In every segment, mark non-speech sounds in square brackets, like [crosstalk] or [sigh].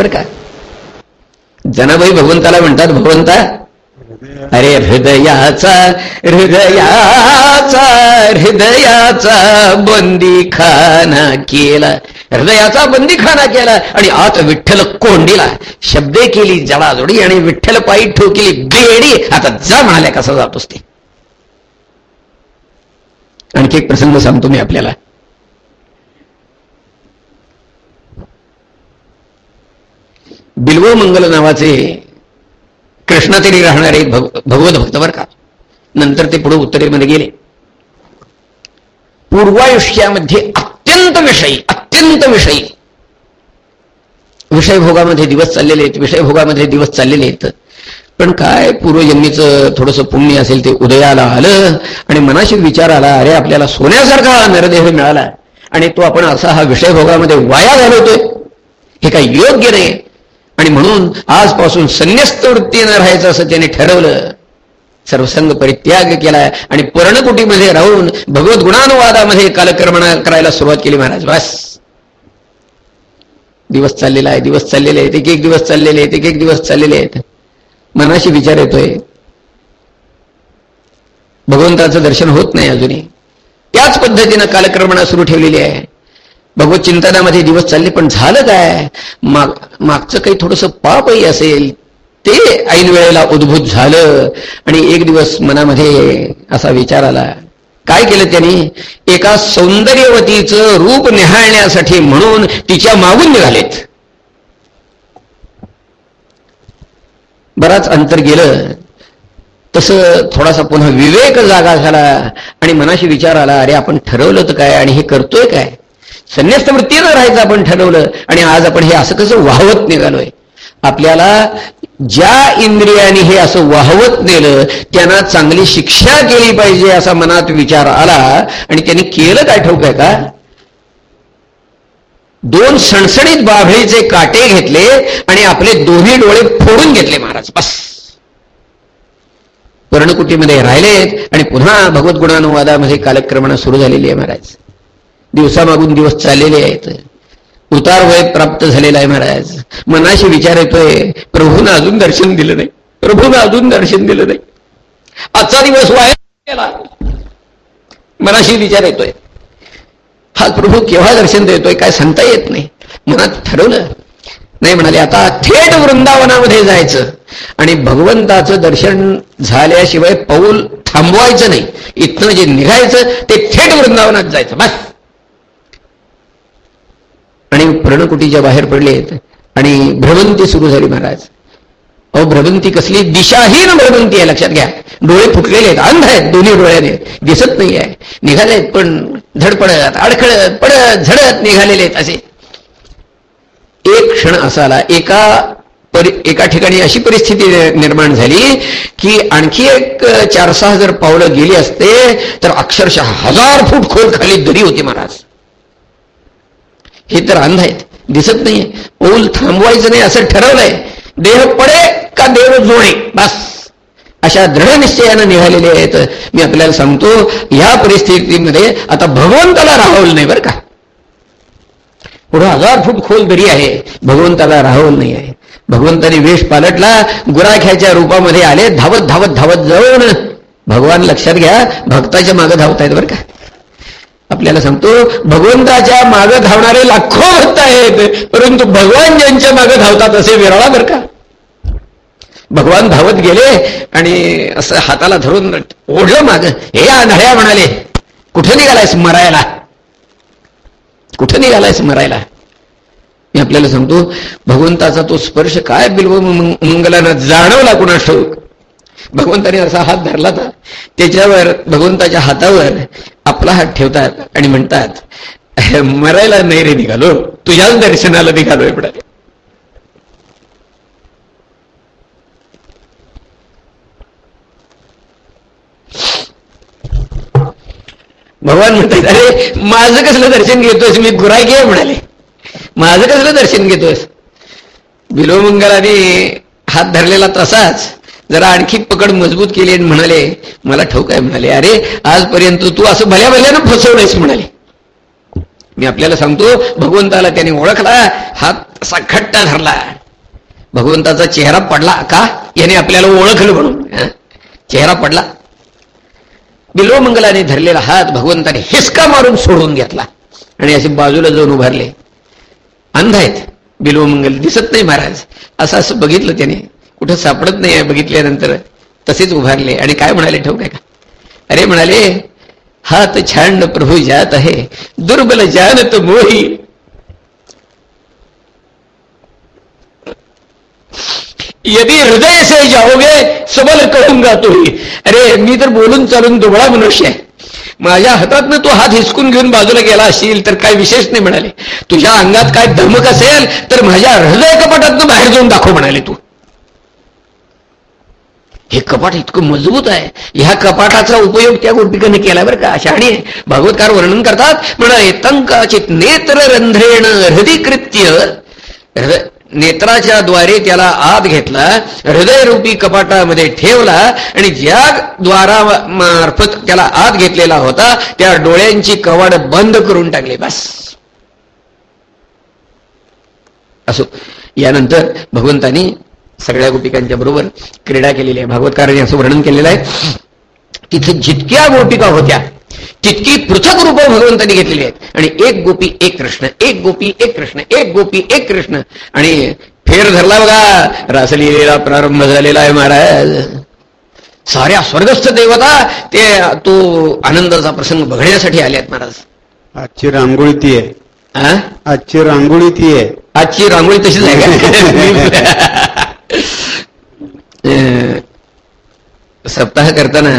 बरं का? जनाबाई भगवंताला म्हणतात भगवंता अरे हृदयाचा हृदयाचा हृदयाचा बंदीखाना केला. हृदयाचा बंदीखाना केला आणि आत विठ्ठल कोंडीला शब्दे केली जडाजोडी आणि विठ्ठल पायी ठोकली बेडी. आता जा म्हणाल्या कसा जातोस ते. आणखी एक प्रसंग सांगतो मी आपल्याला. बिल्व मंगल नावाचे कृष्णातरी राहणारे भग भगवत भक्त बर का? नंतर ते पुढे उत्तरेमध्ये गेले. पूर्वायुष्यामध्ये अत्यंत विषयी अत्यंत विषयी. विषयभोगामध्ये दिवस चाललेले आहेत विषयभोगामध्ये दिवस चाललेले आहेत. पण काय पूर्वजन्मीचं थोडंसं पुण्य असेल ते उदयाला आलं आणि मनाशी विचार आला अरे आपल्याला सोन्यासारखा नरदेह मिळाला आणि तो आपण असा हा विषयभोगामध्ये वाया घालवतोय. हे काही योग्य नाही आणि म्हणून आजपासून संन्यस्त वृत्तीनं राहायचं असं त्याने ठरवलं. सर्वसंग परित्याग केलाय. आणि पर्णकुटीमध्ये राहून भगवत गुणानुवादामध्ये कालक्रमणा करायला सुरुवात केली महाराज. बस. दिवस चाललेला आहे दिवस चाललेले आहेत एक एक दिवस चाललेले आहेत एक एक दिवस चाललेले आहेत. मनाशी विचार येतोय. भगवंताचं दर्शन होत नाही अजूनही. त्याच पद्धतीनं कालक्रमणा सुरू ठेवलेली आहे. भगवत चिंतनामध्ये दिवस चालले पण झालं काय? माग मागचं काही थोडंसं पापही असेल ते ऐन वेळेला उद्भूत झालं. आणि एक दिवस मनामध्ये असा विचार आला. काय केलं त्यांनी? एका सौंदर्यवतीचं रूप निहाळण्यासाठी म्हणून तिच्या मागून निघालेत. बराच अंतर गेलं. तसं थोडासा पुन्हा विवेक जागा झाला आणि मनाशी विचार आला अरे आपण ठरवलं तर काय? आणि हे करतोय काय? संन्यास्त वृत्तीनं राहायचं आपण ठरवलं आणि आज आपण हे असं कसं वाहवत निघालोय. आपल्याला ज्या इंद्रियाने हे असं वाहवत नेलं त्यांना चांगली शिक्षा केली पाहिजे असा मनात विचार आला आणि त्यांनी केलं काय ठाऊक आहे का? दोन सणसणीत बाभळीचे काटे घेतले आणि आपले दोन्ही डोळे फोडून घेतले महाराज बस. पर्णकुटीमध्ये राहिलेत आणि पुन्हा भगवत गुणानुवादामध्ये कालक्रमणा सुरू झालेली आहे महाराज. दिवसामागून दिवस चाललेले आहेत. उतार वय प्राप्त झालेला आहे महाराज. मनाशी विचार येतोय. प्रभूनं अजून दर्शन दिलं नाही. प्रभूनं अजून दर्शन दिलं नाही. आजचा दिवस वाया गेला. मनाशी विचार येतोय. हा प्रभू केव्हा दर्शन देतोय काय सांगता येत नाही. मनात ठरवलं. नाही म्हणाले आता थेट वृंदावनामध्ये जायचं. आणि भगवंताचं दर्शन झाल्याशिवाय पाऊल थांबवायचं नाही. इथनं जे निघायचं ते थेट वृंदावनात जायचं. बस. आणि प्रणकुटीच्या बाहेर पडलेत आणि भ्रमंती सुरू झाली महाराज. अहो भ्रमंती कसली दिशाहीन भ्रमंती आहे लक्षात घ्या. डोळे फुटलेले आहेत अंध आहेत दोन्ही डोळ्याने. दिसत नाही आहे निघालेत पण धडपडत अडखळत पडत झडत निघालेले आहेत असे. एक क्षण असा आला एका परि एका ठिकाणी अशी परिस्थिती निर्माण झाली की आणखी एक चार सहा जर पावलं गेली असते तर अक्षरशः हजार फूट खोल खाली दरी होती महाराज. हे तर अंध आहेत दिसत नाहीये. पूल थांबवायचं नाही असं ठरवलंय. देह पडे का देव जोणे बस. अशा दृढ निश्चयानं निघालेले आहेत. मी आपल्याला सांगतो या परिस्थितीमध्ये आता भगवंताला राहवलं नाही बरं का. पुढं हजार फूट खोल दरी आहे. भगवंताला राहवलं नाही आहे. भगवंताने वेश पालटला गुराख्याच्या रूपामध्ये आले धावत धावत धावत जाऊन. भगवान लक्षात घ्या भक्ताच्या मागे धावतायत बरं का. आपल्याला सांगतो भगवंताच्या मागे धावणारे लाखो भक्त आहेत परंतु भगवान ज्यांच्या मागे धावतात असे विराळा बरं का? भगवान धावत गेले आणि असं हाताला धरून ओढलं माग. हे आंधळ्या म्हणाले कुठं निघालायस मरायला? कुठं निघालायस मरायला? मी आपल्याला सांगतो भगवंताचा तो स्पर्श काय बिलव मंगलानं जाणवला कुणा ठाऊक? भगवंताने असा हात धरला तर त्याच्यावर भगवंताच्या हातावर आपला हात ठेवतात आणि म्हणतात मरायला नाही रे निघालो तुझ्याच दर्शनाला निघालो एवढा भगवान म्हणतात अरे माझं कसलं दर्शन घेतोस? मी गुराय आहे म्हणाले. माझं कसलं दर्शन घेतोयस बिलोमंगलाने हात धरलेला तसाच जरा आणखी पकड मजबूत केली आणि म्हणाले मला ठाऊक आहे म्हणाले अरे आजपर्यंत तू असं भल्या भल्यानं फसवलंयस म्हणाले. मी आपल्याला सांगतो भगवंताला त्याने ओळखला हात असा घट्ट धरला. भगवंताचा चेहरा पडला का? याने आपल्याला ओळखलं म्हणून चेहरा पडला. बिलोमंगलाने धरलेला हात भगवंताने हिसका मारून सोडून घेतला आणि असे बाजूला जाऊन उभारले. अंध आहेत बिलोमंगल दिसत नाही महाराज. असं असं बघितलं त्याने. कुठं सापडत नाही बघितल्यानंतर. तसेच उभारले. आणि काय म्हणाले? ठेवू का? अरे म्हणाले हात छांड प्रभू जात आहे. दुर्बल जानत मोही. यदि हृदय से जाओगे सबल कहूंगा तोही अरे मी तर बोलून चालून दुबळा मनुष्य आहे. माझ्या हातातनं तो हात हिसकून घेऊन बाजूला गेला असेल तर काय विशेष नाही म्हणाले. तुझ्या अंगात काय धमक असेल तर माझ्या हृदय कपाटातनं बाहेर जाऊन दाखव म्हणाले तू. हे कपाट इतकं मजबूत आहे. ह्या कपाटाचा उपयोग त्या गोपिकाने केला बरं का. शहाणी भागवतकार वर्णन करतात म्हणाले तंकाचित नेत्र रंध्रेण हृदयकृत्य नेत्राच्या द्वारे त्याला आत घेतला हृदयरूपी कपाटामध्ये ठेवला आणि ज्या द्वारामार्फत त्याला आत घेतलेला होता त्या डोळ्यांची कवाड बंद करून टाकले बस. असो. यानंतर भगवंतानी सगळ्या गोपिकांच्या बरोबर क्रीडा केलेली आहे. भागवतकारांनी असं वर्णन केलेलं आहे. तिथे जितक्या गोपिका होत्या तितकी पृथक रूप भगवंतांनी घेतलेली आहेत. आणि एक गोपी एक कृष्ण एक गोपी एक कृष्ण एक गोपी एक कृष्ण. आणि फेर धरला बघा रासलीलेला प्रारंभ झालेला आहे महाराज. साऱ्या स्वर्गस्थ देवता ते तो आनंदाचा प्रसंग बघण्यासाठी आले आहेत महाराज. आजची रांगोळी ती आहे. आजची रांगोळी ती आहे. आजची रांगोळी तशीच आहे [laughs] सप्ताह करताना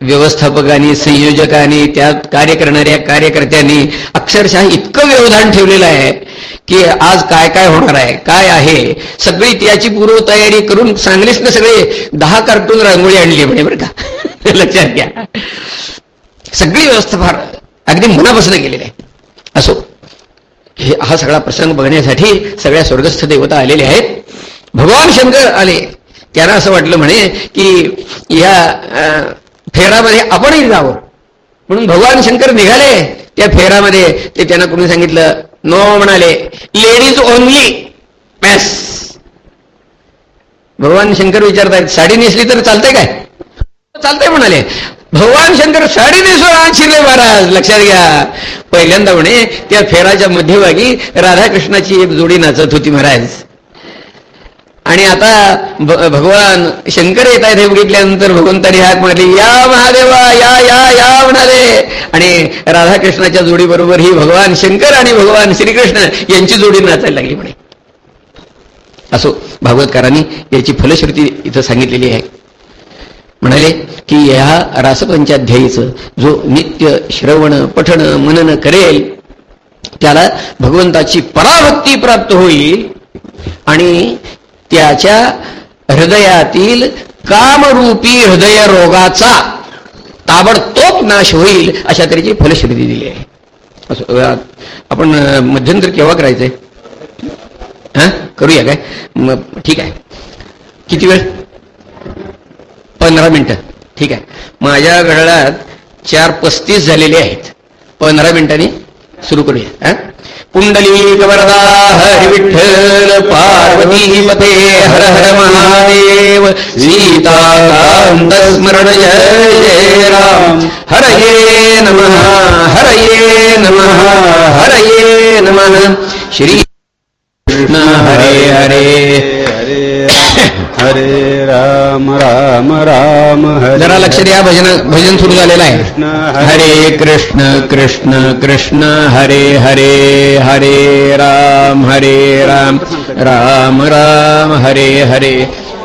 व्यवस्थापकांनी संयोजकांनी त्यात कार्य करणाऱ्या कार्यकर्त्यांनी अक्षरशः इतकं व्यवधान ठेवलेलं आहे की आज काय काय होणार आहे काय आहे? सगळी त्याची पूर्वतयारी करून सांगलीच ना सगळे दहा कार्टून रांगोळी आणली म्हणे बरं का. [laughs] लक्षात घ्या. सगळी व्यवस्था फार अगदी मनापासून केलेली आहे. असो. हे हा सगळा प्रसंग बघण्यासाठी सगळ्या स्वर्गस्थ देवता आलेले आहेत. भगवान शंकर आले. त्यांना असं वाटलं म्हणे की या फेरामध्ये आपणही जावं. म्हणून भगवान शंकर निघाले. त्या फेरामध्ये ते त्यांना कोणी सांगितलं नो म्हणाले लेडीज ओनली मॅस भगवान शंकर विचारतायत साडी नेसली तर चालतंय काय? चालतंय म्हणाले. भगवान शंकर साडी नेसून शिरले महाराज लक्षात घ्या. पहिल्यांदा म्हणे त्या फेराच्या मध्यभागी राधाकृष्णाची एक जोडी नाचत होती महाराज. आणि आता भगवान शंकर येत आहेत हे बघितल्यानंतर भगवंतानी हाक म्हणाली या महादेवा या या या म्हणाले. आणि राधाकृष्णाच्या जोडी बरोबर ही भगवान शंकर आणि भगवान श्रीकृष्ण यांची जोडी नाचायला लागली म्हणे. असो भागवतकारांनी याची फलश्रुती इथं सांगितलेली आहे. म्हणाले की या रासपंचाध्यायीचं जो नित्य श्रवण पठण मनन करेल त्याला भगवंताची पराभक्ती प्राप्त होईल आणि त्याच्या हृदयातील कामरूपी हृदय रोगाचा ताबडतोब नाश होईल अशा तऱ्हेची फलश्रुती दिली आहे. आपण मध्यंतर केव्हा करायचंय? हा? करूया काय? ठीक आहे. किती वेळ? पंधरा मिनटं. ठीक आहे. माझ्या घड्याळात चार पस्तीस झालेले आहेत. पंधरा मिनिटांनी सुरू करूया. पुंडलीक वरदा हरि विठ्ठल पार्वती पते हर हर महादेव सीताकांत स्मरण जय जय राम। हर ये नम हर ये नम हर ये नम। श्री कृष्ण हरे हरे हरे। हरे राम राम राम हरे जरा लक्ष द्या भजन भजन सुरू झालेलं आहे. हरे कृष्ण कृष्ण कृष्ण हरे हरे हरे राम हरे राम राम राम हरे हरे.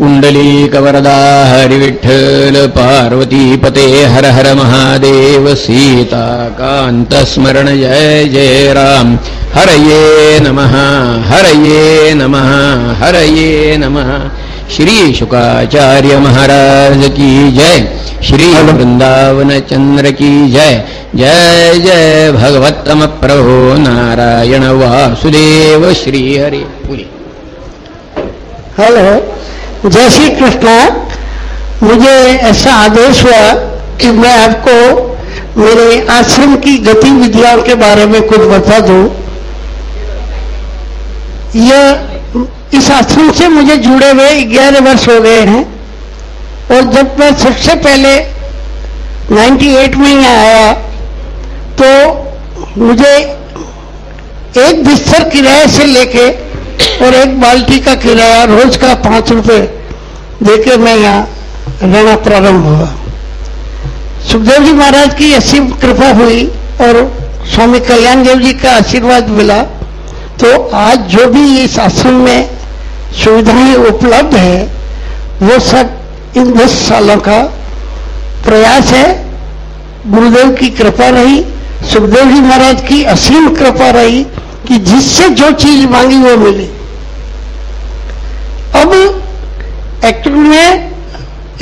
गोपाल पुंडलीकवरदा हरिविठ्ठल पार्वतीपते हर हर महादेव सीताकान्तस्मरण जय जय राम। हरये नमः हरये नमः हरये नमः। श्री शुकाचार्य महाराज की जय। श्री वृंदावन चंद्र की जय। जय जय भगवत्तम प्रभो नारायण वासुदेव श्री हरि। पुरी। हेलो। जय श्री कृष्णा, मुझे ऐसा आदेश हुआ कि मैं आपको मेरे आश्रम की गतिविधियों के बारे में कुछ बता दूँ। यह इस आश्रम से मुझे जुड़े हुए ग्यारह वर्ष हो गए हैं और जब मैं सबसे पहले 98 में यहाँ आया तो मुझे एक बिस्तर किराए से लेके और एक बाल्टी का किराया रोज का पाँच रुपए देके मैं यहाँ रहना प्रारंभ हुआ। सुखदेव जी महाराज की ऐसी कृपा हुई और स्वामी कल्याण देव जी का आशीर्वाद मिला। तो आज जो भी इस आश्रम में सुविधाएँ उपलब्ध है, वो सब इन दस सालों का प्रयास है। गुरुदेव की कृपा रही, सुखदेव जी महाराज की असीम कृपा रही कि जिससे जो चीज़ मांगी वो मिली। अब एक्चुअल में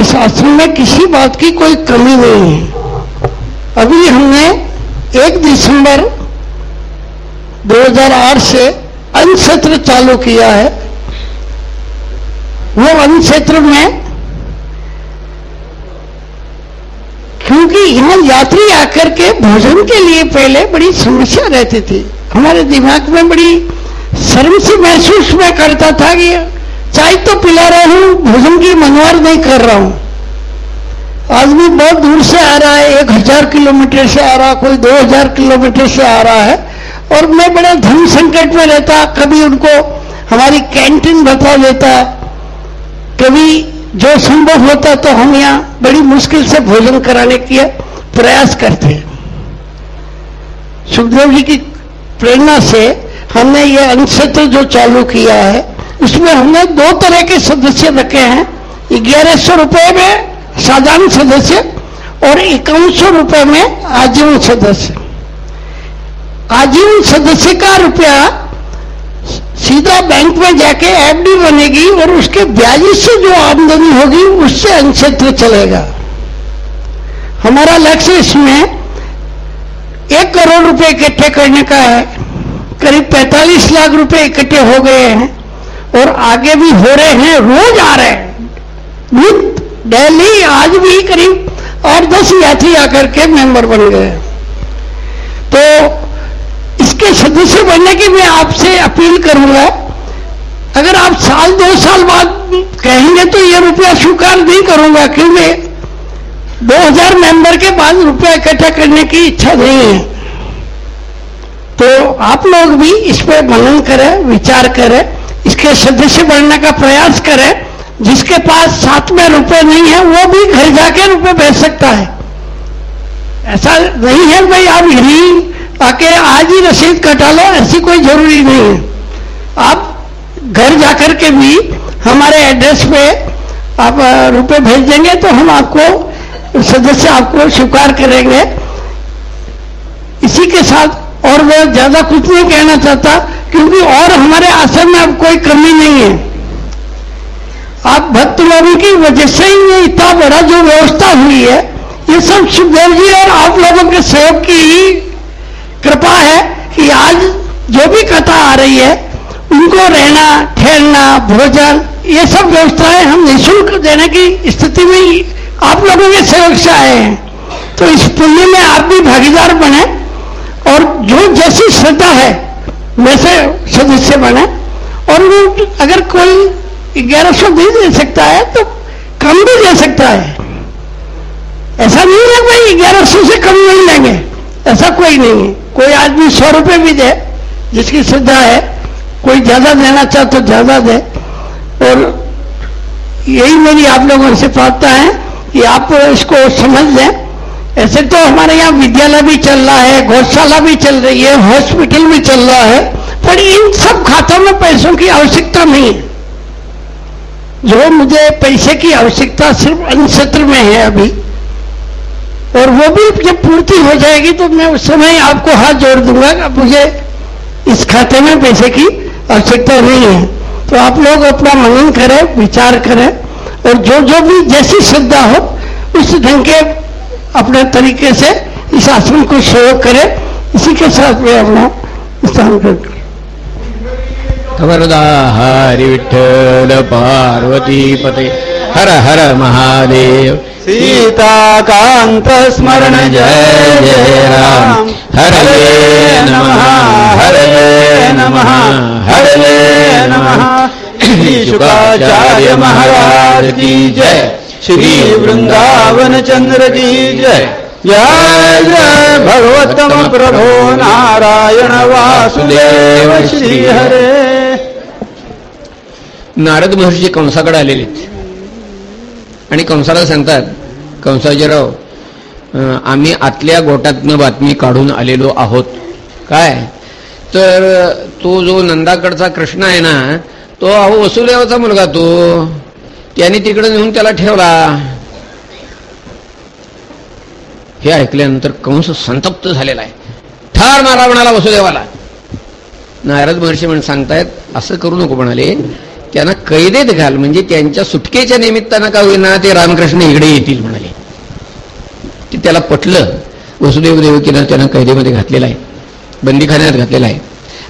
इस आश्रम में किसी बात की कोई कमी नहीं है। अभी हमने एक दिसंबर 2008 से अन्न सत्र चालू किया है। वो अन्न क्षेत्र में क्योंकि यहाँ यात्री आकर के भोजन के लिए पहले बड़ी समस्या रहती थी। हमारे दिमाग में बड़ी शर्म से महसूस मैं करता था कि चाय तो पिला रहा हूँ, भोजन की मनवार नहीं कर रहा हूँ। भी बहुत दूर से आ रहा है, एक हज़ार किलोमीटर से आ रहा, कोई दो हज़ार किलोमीटर से आ रहा है। और मैं बड़े धन संकट में रहता, कभी उनको हमारी कैंटीन बता देता, कभी जो संभव होता तो हम यहाँ बड़ी मुश्किल से भोजन कराने के प्रयास करते सुखदेव जी की प्रेरणा से हमने ये अनक्षेत्र जो चालू किया है उसमें हमने दो तरह के सदस्य रखे हैं। ग्यारह सौ रुपये में साधारण सदस्य और इक्यावन सौ रुपये में आजीवन सदस्य। आजीवन सदस्य का रुपया सीधा बैंक में जाके एफडी बनेगी और उसके ब्याज से जो आमदनी होगी उससे अंक्षेत्र चलेगा। हमारा लक्ष्य इसमें एक करोड़ रुपए इकट्ठे करने का है। करीब 45 लाख रुपए इकट्ठे हो गए हैं। और आगे भी हो रहे हैं, रोज आ रहे हैं। दिल्ली आज भी करीब आठ दस यात्री आकर के मेंबर बन गए तो इसके सदस्य बनने की मैं आपसे अपील करूँगा, अगर आप साल, दो साल बाद कहेंगे तो ये रुपया स्वीकार नहीं करूँगा, क्योंकि 2000 मेंबर के बाद रुपया इकट्ठा करने की इच्छा नहीं है। तो आप लोग भी इस पर मनन करें, विचार करें इसके सदस्य बनने का प्रयास करें, जिसके पास साथ में रुपए नहीं है, वो भी घर जाके रुपए भेज सकता है। ऐसा नहीं है भाई, आप यही आके आज ही रसीद कटा लो, ऐसी कोई ज़रूरी नहीं है। आप घर जाकर के भी हमारे एड्रेस पे आप रुपए भेज देंगे तो हम आपको, सदस्य आपको स्वीकार करेंगे। इसी के साथ और मैं ज़्यादा कुछ नहीं कहना चाहता क्योंकि और हमारे आश्रम में अब कोई कमी नहीं है। आप भक्त लोगों की वजह से ही ये इतना बड़ा जो व्यवस्था हुई है, ये सब सुखदेव जी और आप लोगों के सहयोग की ही कृपा है कि आज जो भी कथा आ रही है, उनको रहना, ठहरना, भोजन, ये सब व्यवस्थाएँ हम निःशुल्क देने की स्थिति में आप लोगों के सहयोग से आए हैं। तो इस पुण्य में आप भी भागीदार बने और जो जैसी श्रद्धा है वैसे सदस्य बने। और वो अगर कोई ग्यारह सौ नहीं दे सकता है तो कम भी दे सकता है। ऐसा नहीं है भाई, ग्यारह सौ से कम नहीं लेंगे। ऐसा कोई नहीं है। कोई आदमी सौ रुपए भी दे, जिसकी श्रद्धा है, कोई ज़्यादा देना चाहे तो ज़्यादा दे। और यही मेरी आप लोगों से प्रार्थना है कि आप इसको समझ लें। ऐसे तो हमारे यहाँ विद्यालय भी चल रहा है, गौशाला भी चल रही है हॉस्पिटल भी चल रहा है, पर इन सब खातों में पैसों की आवश्यकता नहीं है। जो मुझे पैसे की आवश्यकता सिर्फ़ अन्य क्षेत्र में है अभी, और वो भी जब पूर्ति हो जाएगी तो मैं उस समय आपको हाथ जोड़ दूँगा कि मुझे इस खाते में पैसे की आवश्यकता नहीं है। तो आप लोग अपना मनन करें, विचार करें, और जो जो भी जैसी श्रद्धा हो, उस ढंग के अपने तरीके से इस आश्रम को सहयोग करें। इसी के साथ मैं अपना स्थान करता हूँ। खबरदा हरि विठ्ठल पार्वती पते। हर हर महादेव। सीता कांत स्मरण जय जय राम। हरये नमः हरये नमः हरये नमः। श्री शुकाचार्य महाराज की जय। श्री वृंदावन चंद्र जी जय। जय जय भगवतम प्रभो नारायण वासुदेव श्री हरे। नारद महर्षी कंसाकडे आलेले आणि कंसाला सांगतात कंसाजीराव आम्ही आतल्या गोटातनं बातमी काढून आलेलो आहोत. काय? तर तो जो नंदाकडचा कृष्ण आहे ना तो अहो वसुदेवाचा मुलगा तो. त्याने तिकडे नेऊन त्याला ठेवला. हे ऐकल्यानंतर कंस संतप्त झालेला आहे. ठार मारा म्हणाला वसुदेवाला. नारद महर्षी म्हणून सांगतायत असं करू नको म्हणाले. त्यांना कैदेत घाल म्हणजे त्यांच्या सुटकेच्या निमित्तानं का होईना ते रामकृष्ण इकडे येतील म्हणाले. ते त्याला पटलं. वसुदेव देवकीनं त्यांना कैदेमध्ये घातलेलं आहे. बंदीखान्यात घातलेलं आहे.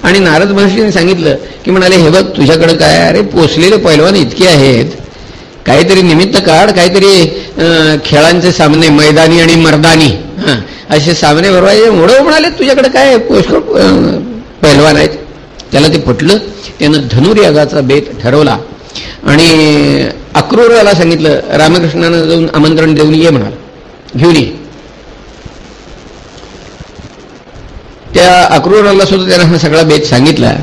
आणि नारद महर्षीने सांगितलं की म्हणाले हे बघ तुझ्याकडं काय? अरे पोचलेले पैलवान इतके आहेत. काहीतरी निमित्त काढ काहीतरी खेळांचे सामने मैदानी आणि मर्दानी. असे सामने भरवायचे मोडं म्हणाले तुझ्याकडे काय पुष्कळ पैलवान आहेत? त्याला ते फुटलं त्यानं धनुर्यागाचा बेत ठरवला. आणि अक्रूराला सांगितलं रामकृष्णानं जाऊन आमंत्रण देऊन ये म्हणाल. घेऊन ये. त्या अक्रूराला सुद्धा त्यानं हा सगळा बेत सांगितला.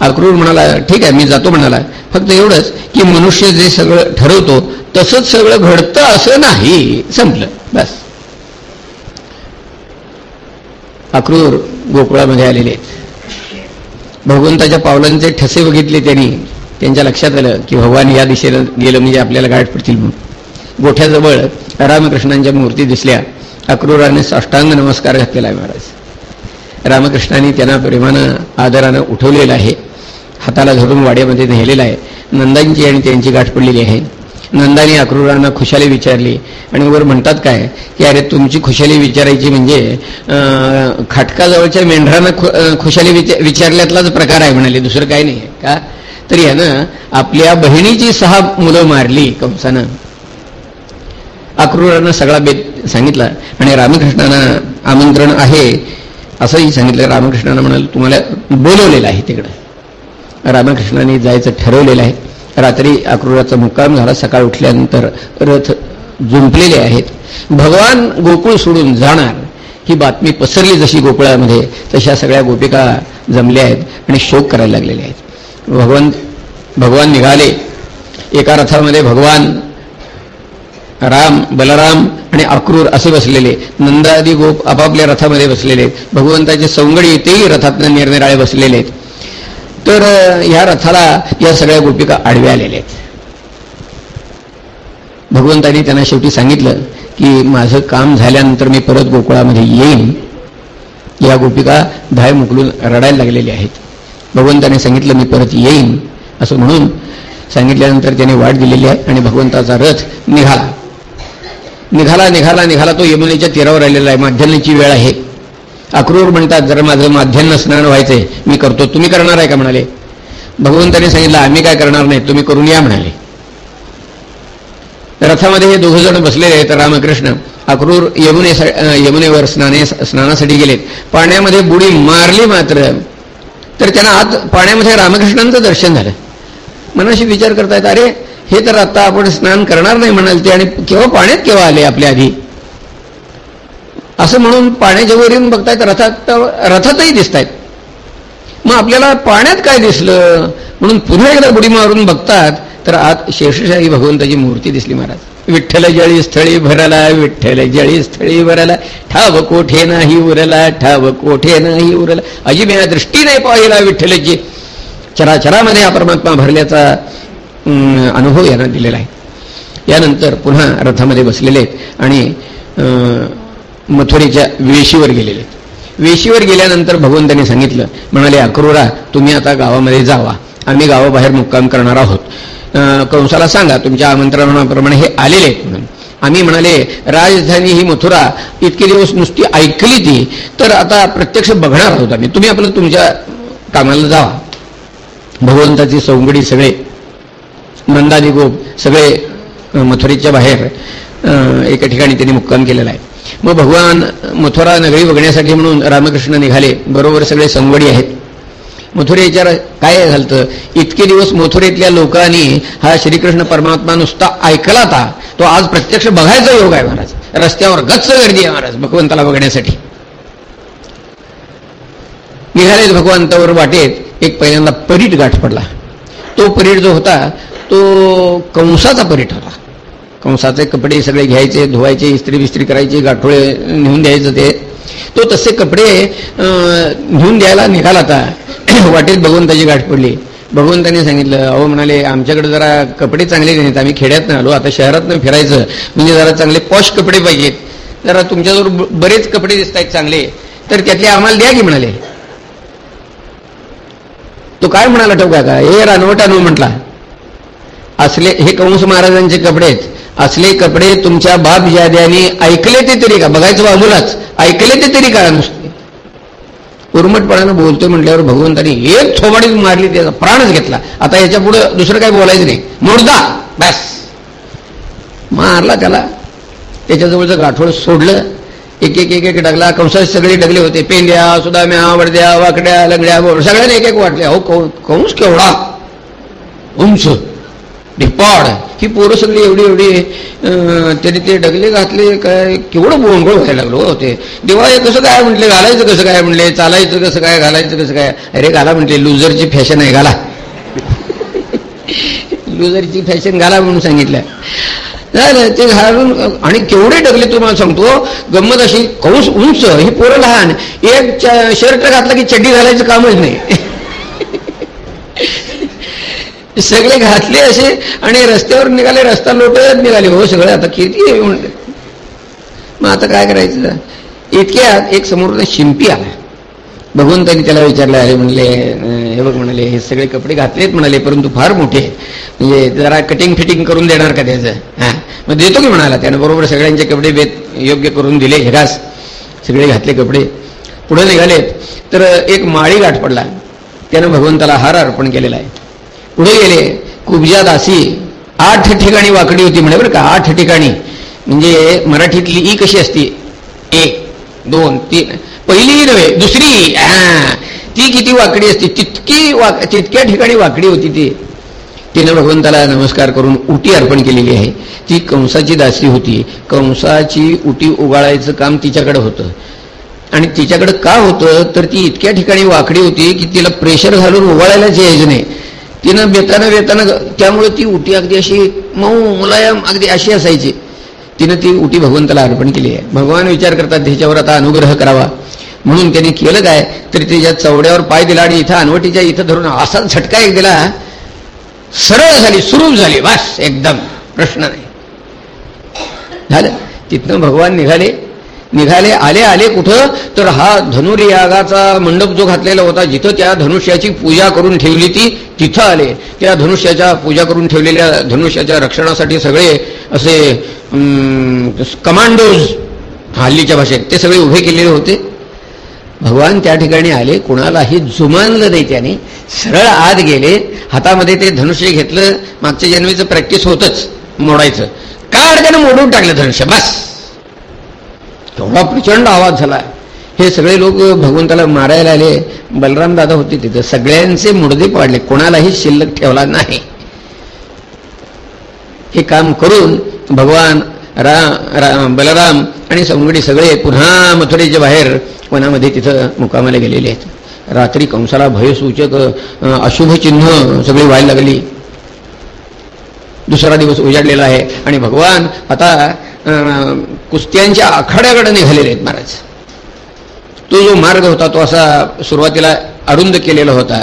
अक्रूर म्हणाला ठीक आहे मी जातो म्हणाला. फक्त एवढंच की मनुष्य जे सगळं ठरवतो तसंच सगळं घडतं असं नाही. संपलं. बस. अक्रूर गोकुळामध्ये आलेले. आहेत भगवंताच्या पावलांचे ठसे बघितले त्यांनी. त्यांच्या लक्षात आलं की भगवान या दिशेनं गेलं म्हणजे आपल्याला गाठ पडतील म्हणून. गोठ्याजवळ रामकृष्णांच्या मूर्ती दिसल्या. अक्रूराने साष्टांग नमस्कार घातलेला आहे महाराज. रामकृष्णाने त्यांना प्रेमानं आदरानं उठवलेलं आहे. हाताला धरून वाड्यामध्ये नेलेलं आहे. नंदांची आणि त्यांची गाठ पडलेली आहे. नंदाने अक्रूरांना खुशाली विचारली. आणि वर म्हणतात काय? की अरे तुमची खुशाली विचारायची म्हणजे खाटकाजवळच्या खु खुशाली विचार विचारल्यातलाच प्रकार आहे म्हणाले. दुसरं काही नाही. का? तर यानं आपल्या बहिणीची सहा मुलं मारली कंसानं. अक्रूरानं सगळा बेत सांगितला. आणि रामकृष्णांना आमंत्रण आहे. असंही सांगितलं. रामकृष्णानं म्हणाल तुम्हाला बोलवलेलं आहे तिकडं. रामकृष्णाने जायचं ठरवलेलं आहे. रात्री अक्रूराचा मुक्काम झाला. सकाळ उठल्यानंतर रथ जुंपलेले आहेत. भगवान गोकुळ सोडून जाणार ही बातमी पसरली जशी गोकुळामध्ये तशा सगळ्या गोपिका जमल्या आहेत आणि शोक करायला लागलेल्या आहेत. भगवान भगवान निघाले. एका रथामध्ये भगवान राम बलराम आणि अक्रूर असे बसलेले नंदादी गोप आपापल्या रथामध्ये बसलेले आहेत भगवंताचे सौंगडी तेही रथातनं निरनिराळे बसलेले. आहेत तर ह्या रथाला या सगळ्या गोपिका आडव्या आलेल्या आहेत. भगवंताने त्यांना शेवटी सांगितलं की माझं काम झाल्यानंतर मी परत गोकुळामध्ये येईन. या गोपिका धाय मुकलून रडायला लागलेल्या आहेत. भगवंताने सांगितलं मी परत येईन. असं म्हणून सांगितल्यानंतर त्याने वाट दिलेली आहे आणि भगवंताचा रथ निघाला. निघाला निघाला निघाला तो यमुनेच्या तीरावर आलेला आहे. माध्यान्नाची वेळ आहे. अक्रूर म्हणतात जर माझं माध्यान्ह स्नान व्हायचंय. मी करतो. तुम्ही करणार आहे का? म्हणाले. भगवंताने सांगितलं आम्ही काय करणार नाही. तुम्ही करून या म्हणाले. रथामध्ये हे दोघ जण बसलेले आहेत रामकृष्ण. अक्रूर यमुने यमुनेवर स्नाने स्नानासाठी गेलेत. पाण्यामध्ये बुडी मारली मात्र तर त्यांना आत पाण्यामध्ये रामकृष्णांचं दर्शन झालं. मनाशी विचार करतायत अरे हे तर आता आपण स्नान करणार नाही म्हणाल ते आणि केव्हा पाण्यात केव्हा आले आपल्या आधी? असं म्हणून पाण्याच्या वर येऊन बघतायत रथात रथातही दिसतायत. मग आपल्याला पाण्यात काय दिसलं? म्हणून पुन्हा एकदा बुडी मारून बघतात तर आत शेषशाही भगवंताची मूर्ती दिसली महाराज. विठ्ठल जळी स्थळी भरला विठ्ठल जळी स्थळी भरला ठाव कोठे नाही उरला ठाव कोठे नाही उरला. अजिम्या दृष्टी नाही पाहिला विठ्ठलची. चराचरामध्ये हा परमात्मा भरल्याचा. अनुभव यांना दिलेला आहे. यानंतर पुन्हा रथामध्ये बसलेले आहेत आणि मथुरेच्या वेशीवर गेलेले आहेत. वेशीवर गेल्यानंतर भगवंतांनी सांगितलं म्हणाले अक्रूरा तुम्ही आता गावामध्ये जावा. आम्ही गावाबाहेर मुक्काम करणार आहोत. कंसाला सांगा तुमच्या आमंत्रणाप्रमाणे हे आलेले आहेत म्हणून. आम्ही म्हणाले राजधानी ही मथुरा इतके दिवस नुसती ऐकली ती तर आता प्रत्यक्ष बघणार आहोत आम्ही. तुम्ही आपलं तुमच्या कामाला जावा. भगवंताची सौंगडी सगळे नंदादी गोप सगळे मथुरेच्या बाहेर एका ठिकाणी त्यांनी मुक्काम केलेला आहे. मग भगवान मथुरा नगरी बघण्यासाठी म्हणून रामकृष्ण निघाले. बरोबर सगळे संगडी आहेत. मथुरेच्या काय झालं इतके दिवस मथुरेतल्या लोकांनी हा श्रीकृष्ण परमात्मा नुसता ऐकला होता तो आज प्रत्यक्ष बघायचा योग आहे महाराज. रस्त्यावर गच्च गर्दी आहे महाराज भगवंताला बघण्यासाठी. निघालेत भगवंतावर वाटेत एक पहिल्यांदा परीट गाठ पडला. तो परीट जो होता तो कंसाचा परीट होता. कंसाचे कपडे सगळे घ्यायचे धुवायचे इस्त्री बिस्त्री करायची गाठोळे नेऊन द्यायचं ते. तो तसे कपडे नेऊन द्यायला निघाला होता. [clears throat] वाटेत भगवंताची गाठ पडली. भगवंताने सांगितलं अहो म्हणाले आमच्याकडे जरा कपडे चांगले नाहीत. आम्ही खेड्यात आलो. आता शहरात फिरायचं. म्हणजे जरा चांगले पॉश कपडे पाहिजेत. जरा तुमच्याजवळ बरेच कपडे दिसत आहेत चांगले. तर त्यातले आम्हाला द्या की म्हणाले. तो काय म्हणाला ठेवू का हे रानवटानो म्हटला. असले हे कंस महाराजांचे कपडे आहेत. असले कपडे तुमच्या बाप जाद्याने ऐकले ते तरी का? बघायचं बाजूलाच ऐकले ते तरी का नुसते? उर्मटपणानं बोलतोय म्हटल्यावर भगवंतानी एक थोबाडीत मारली त्याचा प्राणच घेतला. आता याच्यापुढे दुसरं काय बोलायचं नाही. मुर्दा! बस. मारला त्याला. त्याच्याजवळचं गाठोड सोडलं. एक एक एक एक डगला कंसात सगळे डगले होते. पेंड्या सुदाम्या वडद्या वाकड्या लंगड्या सगळ्यांनी एक एक वाटले. अहो कौ- कंस केवढा? उंच. ढिप्पाड ही पोरं सगळी एवढी एवढी त्याने ते डगले घातले काय केवढं बोंगळ व्हायला लागलो हो ते. देवा हे कसं काय म्हटले घालायचं कसं काय म्हटले चालायचं कसं काय घालायचं कसं काय? अरे घाला म्हटले लुझरची फॅशन आहे घाला. [laughs] लुझरची फॅशन घाला म्हणून सांगितलं. झालं ते घालून आणि केवढे डगले तुम्हाला सांगतो गंमत अशी कौस उंच ही पोरं लहान. एक शर्ट घातला की चड्डी घालायचं कामच नाही. [laughs] सगळे घातले असे आणि रस्त्यावर निघाले रस्ता लोटत निघाले. हो सगळे आता किती आहे म्हणले मग आता काय करायचं? इतक्यात एक समोर शिंपी आला भगवंतांनी त्याला विचारलं अरे म्हणले हे बघ म्हणाले हे सगळे कपडे घातलेत म्हणाले परंतु फार मोठे. म्हणजे जरा कटिंग फिटिंग करून देणार का त्याचं? हां? मग देतो की म्हणाला त्यानं. बरोबर सगळ्यांचे कपडे बेत योग्य करून दिले हेरास सगळे घातले कपडे. पुढे निघालेत. तर एक माळी गाठ पडला. त्यानं भगवंताला हार अर्पण केलेला आहे. पुढे गेले. कुबजा दासी आठ ठिकाणी वाकडी होती म्हणे बरं का आठ ठिकाणी. म्हणजे मराठीतली ई कशी असती? एक दोन तीन. पहिली नव्हे दुसरी. ती किती वाकडी असती? तितकी वाक तितक्या ठिकाणी वाकडी होती ती. तिनं भगवंताला नमस्कार करून उटी अर्पण केलेली आहे. ती कंसाची दासी होती. कंसाची उटी उगाळायचं काम तिच्याकडे होतं. आणि तिच्याकडे का होतं? तर ती इतक्या ठिकाणी वाकडी होती की तिला प्रेशर घालून उगाळायलाच यायचं नाही. तिनं बेताना बेताना त्यामुळे ती उटी अगदी अशी मऊ मुलायम अगदी अशी असायची. तिनं ती उटी भगवंताला अर्पण केली आहे. भगवान विचार करतात त्याच्यावर आता अनुग्रह करावा. म्हणून त्यांनी केलं काय? तरी त्याच्या चवड्यावर पाय दिला आणि इथं अनवटीच्या इथं धरून असा झटका एक दिला. सरळ झाली सुरू झाली बस एकदम प्रश्न नाही. झालं. तिथनं भगवान निघाले. निघाले आले आले कुठं? तर हा धनुर्यागाचा मंडप जो घातलेला होता जिथं त्या धनुष्याची पूजा करून ठेवली ती तिथं आले. त्या धनुष्याच्या पूजा करून ठेवलेल्या धनुष्याच्या रक्षणासाठी सगळे असे कमांडोज हल्लीच्या भाषेत ते सगळे उभे केलेले होते. भगवान त्या ठिकाणी आले कुणालाही जुमानलं नाही त्याने. सरळ आत गेले हातामध्ये ते धनुष्य घेतलं मागच्या जन्मीचं प्रॅक्टिस होतच मोडायचं. काढ त्यानं मोडून टाकलं धनुष्य बस. तेवढा प्रचंड आवाज झाला हे सगळे लोक भगवंताला मारायला आले. बलराम दादा होते तिथं. सगळ्यांचे मुडदे पाडले. कोणालाही शिल्लक ठेवला नाही. हे काम करून भगवान रा, रा बलराम आणि सवंगडी सगळे पुन्हा मथुरेच्या बाहेर वनामध्ये तिथं मुकामाला गेलेले आहेत. रात्री कंसाला भयसूचक अशुभ चिन्ह सगळी व्हायला लागली. दुसरा दिवस उजाडलेला आहे. आणि भगवान आता कुस्त्यांच्या आखाड्याकडे निघालेले आहेत महाराज. तो जो मार्ग होता तो असा सुरुवातीला अरुंद केलेला होता.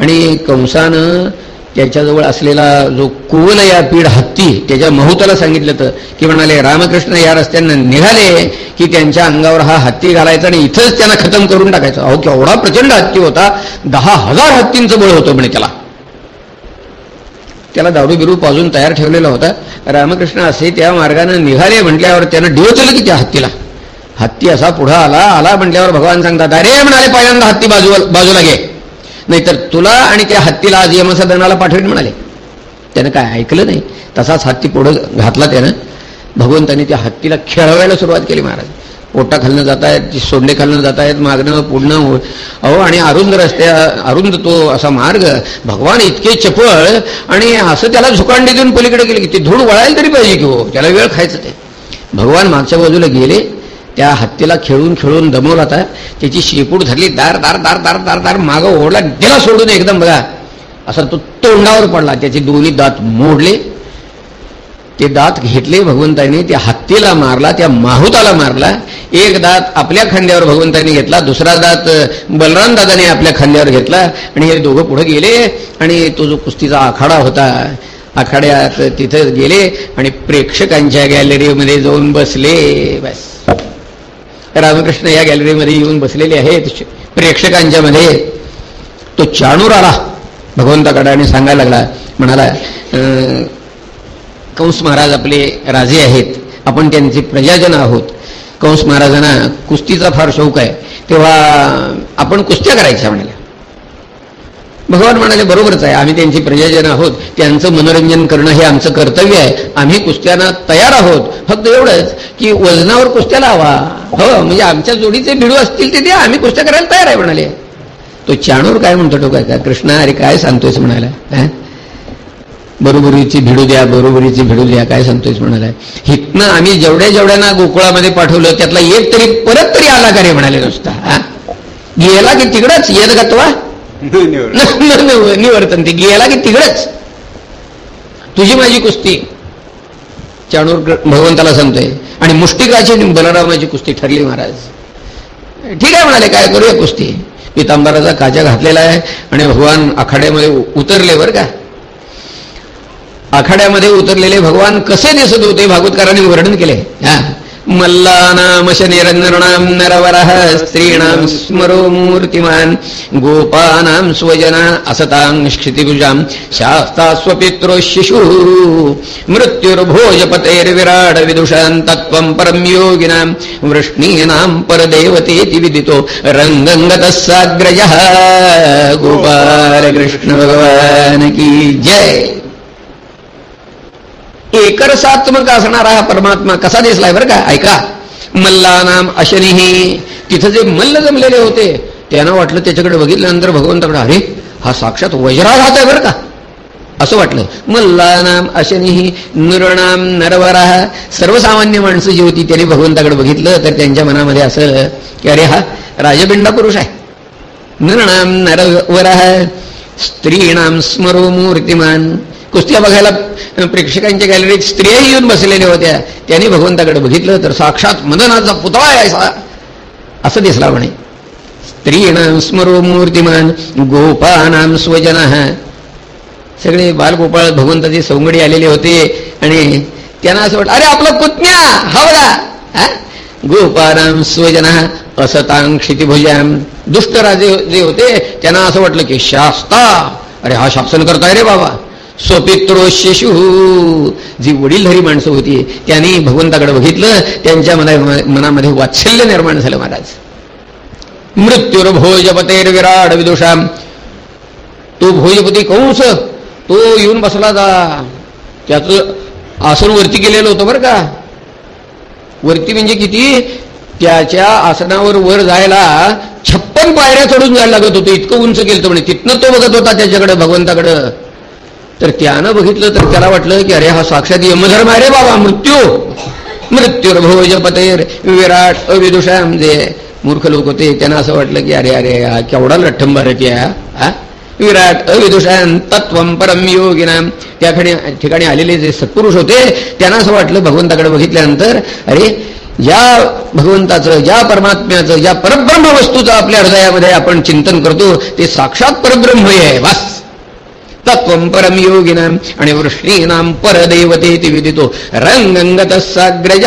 आणि कंसानं त्याच्याजवळ असलेला जो कुवल या पीड हत्ती त्याच्या महूताला सांगितलं तर की म्हणाले रामकृष्ण या रस्त्यानं निघाले की त्यांच्या अंगावर हा हत्ती घालायचा आणि इथंच त्यांना खतम करून टाकायचा. अहो केवढा प्रचंड हत्ती होता. दहा हजार हत्तींचं बळ होतं म्हणे त्याला. त्याला दारू बिरू पाजून तयार ठेवलेला होता. रामकृष्ण असे त्या मार्गानं निघाले म्हटल्यावर त्यानं डिवचलं की त्या हत्तीला. हत्ती असा पुढं आला आला म्हटल्यावर भगवान सांगतात अरे म्हणाले पहिल्यांदा हत्ती बाजू बाजूला घे. नाहीतर तुला आणि त्या हत्तीला आज यमसदनाला पाठवेन म्हणाले. त्यानं काय ऐकलं नाही. तसाच हत्ती पुढं घातला त्यानं. भगवंतांनी त्या हत्तीला खेळवायला सुरुवात केली महाराज. ओटा खालनं जात आहेत सोडले खालनं जात आहेत मागणं पुढणं हो. अहो आणि अरुंद रस्त्या अरुंद तो असा मार्ग भगवान इतके चपळ आणि असं त्याला झुकांडी देऊन पलीकडे गेले की ते धूळ वळायला तरी पाहिजे की हो त्याला वेळ खायचं ते. भगवान मागच्या बाजूला गेले त्या हत्तीला खेळून खेळून दमवला होता त्याची शेपूट धरली दार दार दार दार दार दार मागं ओढला दिला सोडून एकदम बघा. असा तो तोंडावर पडला त्याचे दोन्ही दात मोडले ते दात घेतले भगवंतांनी त्या हत्तीला मारला त्या माहुताला मारला. एक दात आपल्या खांद्यावर भगवंतांनी घेतला दुसरा दात बलराम दादाने आपल्या खांद्यावर घेतला. आणि हे दोघं पुढे गेले आणि तो जो कुस्तीचा आखाडा होता आखाड्यात तिथं गेले आणि प्रेक्षकांच्या गॅलरीमध्ये जाऊन बसले बस. रामकृष्ण या गॅलरीमध्ये येऊन बसलेले आहेत. प्रेक्षकांच्या मध्ये तो चाणूर आला. भगवंताकडे आणि सांगायला लागला म्हणाला अं, कंस महाराज आपले राजे आहेत. आपण त्यांचे प्रजाजन आहोत. कंस महाराजांना कुस्तीचा फार शौक आहे. तेव्हा आपण कुस्त्या करायच्या म्हणाल्या. भगवान म्हणाले बरोबरच आहे. आम्ही त्यांची प्रजाजन आहोत. त्यांचं मनोरंजन करणं हे आमचं कर्तव्य आहे. आम्ही कुस्त्यांना तयार आहोत. फक्त एवढंच की वजनावर कुस्त्या लावा. हो म्हणजे आमच्या जोडीचे भिडू असतील ते द्या. आम्ही कुस्त्या करायला तयार आहे म्हणाले. तो चाणूर काय म्हणतो तो काय का कृष्णा अरे काय सांगतोयस? म्हणाला. बरोबरीची भिडू द्या बरोबरीची भिडू द्या काय सांगतोय म्हणाला हितनं आम्ही जेवढ्या जेवढ्यांना गोकुळामध्ये पाठवलं त्यातला एक तरी परत तरी आला का रे म्हणाले नुसता? गेला की तिकडच येत गत्वा. निवर्तन. ते गेला की तिकडच. तुझी माझी कुस्ती. चाणूर भगवंताला सांगतोय. आणि मुष्टिकाची बलरामाची कुस्ती ठरली महाराज. ठीक आहे म्हणाले काय करूया कुस्ती. पितांबराचा काजा घातलेला आहे आणि भगवान आखाड्यामध्ये उतरले बरं का. आखाड्यामध्ये उतरलेले भगवान कसे दिसत होते भागवतकाराने वर्णन केले. हा. मल्लानाम शनिरंजनाम नरवरः स्त्रीणां स्मरो मूर्तिमान गोपानां स्वजना असतां क्षितिभुजां शास्ता स्वपित्रो शिशुः मृत्युर्भोजपतेर्विराड विदुषान् तत्त्वं परं योगिनां वृष्णीनां परदेवतेति विदितो रङ्गङ्गतः साग्रजः। गोपालकृष्ण भगवान की जय। एकरसात्मक असणारा हा परमात्मा कसा दिसलाय बरं का? ऐका. मल्लानाम अशनिही. तिथं जे मल्ल जमलेले होते त्यांना वाटलं त्याच्याकडे बघितल्यानंतर भगवंताकडे अरे हा साक्षात वज्राघात आहे बरं का? असं वाटलं. मल्लानाम अशनिही. नृणाम नरवरा. सर्वसामान्य माणसं जी होती त्यांनी भगवंताकडे बघितलं तर त्यांच्या मनामध्ये असं की अरे हा राजबिंडा पुरुष आहे. नृणाम नरवर. स्त्रीणाम स्मरो मूर्तिमान. कुस्त्या बघायला प्रेक्षकांच्या गॅलरीत स्त्रियाही येऊन बसलेल्या होत्या. त्यांनी भगवंताकडे बघितलं तर साक्षात मदनाचा पुतळा आहे असा असं दिसला म्हणे. स्त्रीणाम स्मरो मूर्तिमान गोपानाम स्वजन. सगळे बालगोपाळ भगवंताचे सौंगडी आलेले होते आणि त्यांना असं वाटलं अरे आपला पुतण्या हवला. गोपानाम स्वजन गोपाराम स्वजना असतांग क्षितिभुजाम दुष्ट राजे जे होते त्यांना असं वाटलं की शास्ता. अरे हा शासन करताय रे बाबा. स्वपित्रो शिशु. जी वडीलधारी माणसं होती त्यांनी भगवंताकडे बघितलं त्यांच्या मना मनामध्ये वात्सल्य निर्माण झालं महाराज. मृत्युर्भोजपतेर विराड विदुषाम तो भोजपती कंस तो येऊन बसला जा. त्याचं आसन वरती केलेलं होतं बरं का. वरती म्हणजे किती? त्याच्या आसनावर वर जायला छप्पन पायऱ्या चढून जायला लागत होतं. इतकं उंच केलं म्हणे. तिथनं तो बघत होता त्याच्याकडे भगवंताकडं. तर त्यानं बघितलं तर त्याला वाटलं की अरे हा साक्षात यमधर्म आहे रे बाबा मृत्यू. मृत्युर्भोजपतेर विराट अविदुषाम जे मूर्ख लोक होते. त्यांना असं वाटलं की अरे अरे हा केवढा लठ्ठम भारती हा? विराट अविदुषान तत्वम परम योगिनाम त्या ठिकाणी ठिकाणी आलेले जे सत्पुरुष होते त्यांना असं वाटलं भगवंताकडे बघितल्यानंतर अरे या भगवंताचं ज्या परमात्म्याचं ज्या परब्रह्म वस्तूचं आपल्या हृदयामध्ये आपण चिंतन करतो ते साक्षात परब्रह्म आहे. बस. तत्वम परमयोगिनाम आणि वृष्णीनाम परदेवते ती विदितो रंगंगत साग्रज।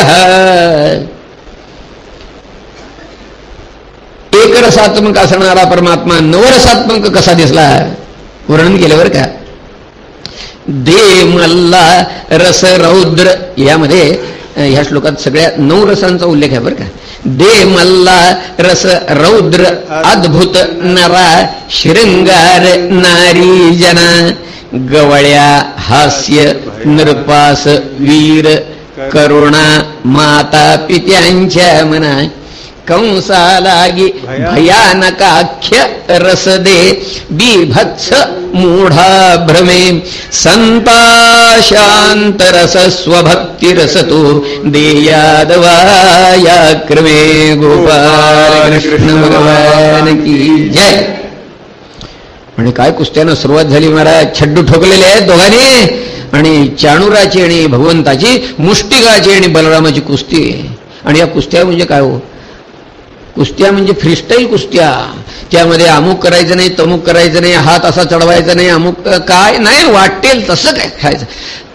एकरसात्मक असणारा परमात्मा नवरसात्मक कसा दिसला। वर्णन केलं का? दे मल्ला रस रौद्र यामध्ये ह्या श्लोकात सगळ्या नऊ रसांचा उल्लेख आहे बरं का. दे मल्ला रस रौद्र अद्भुत नरा शृंगार नारी जना गवळ्या हास्य नृपास वीर करुणा माता पित्यांच्या मना कंसालागी भयानकाख्य रस दे बिभत्स मूढा भ्रमे। संता रस स्वभक्ती रसतो देयादवाया क्रमे गोपाल कृष्ण भगवान की जय। म्हणजे काय कुस्त्यानं सुरुवात झाली महाराज? छड्डू ठोकलेले आहेत दोघांनी. आणि चाणुराची आणि भगवंताची मुष्टिकाची आणि बलरामाची कुस्ती. आणि या कुस्त्या म्हणजे काय हो? कुस्त्या म्हणजे फ्रीस्टाईल कुस्त्या. त्यामध्ये अमुक करायचं नाही तमुक करायचं नाही हात असा चढवायचा नाही अमुक काय नाही वाटेल तसं काय खायचं.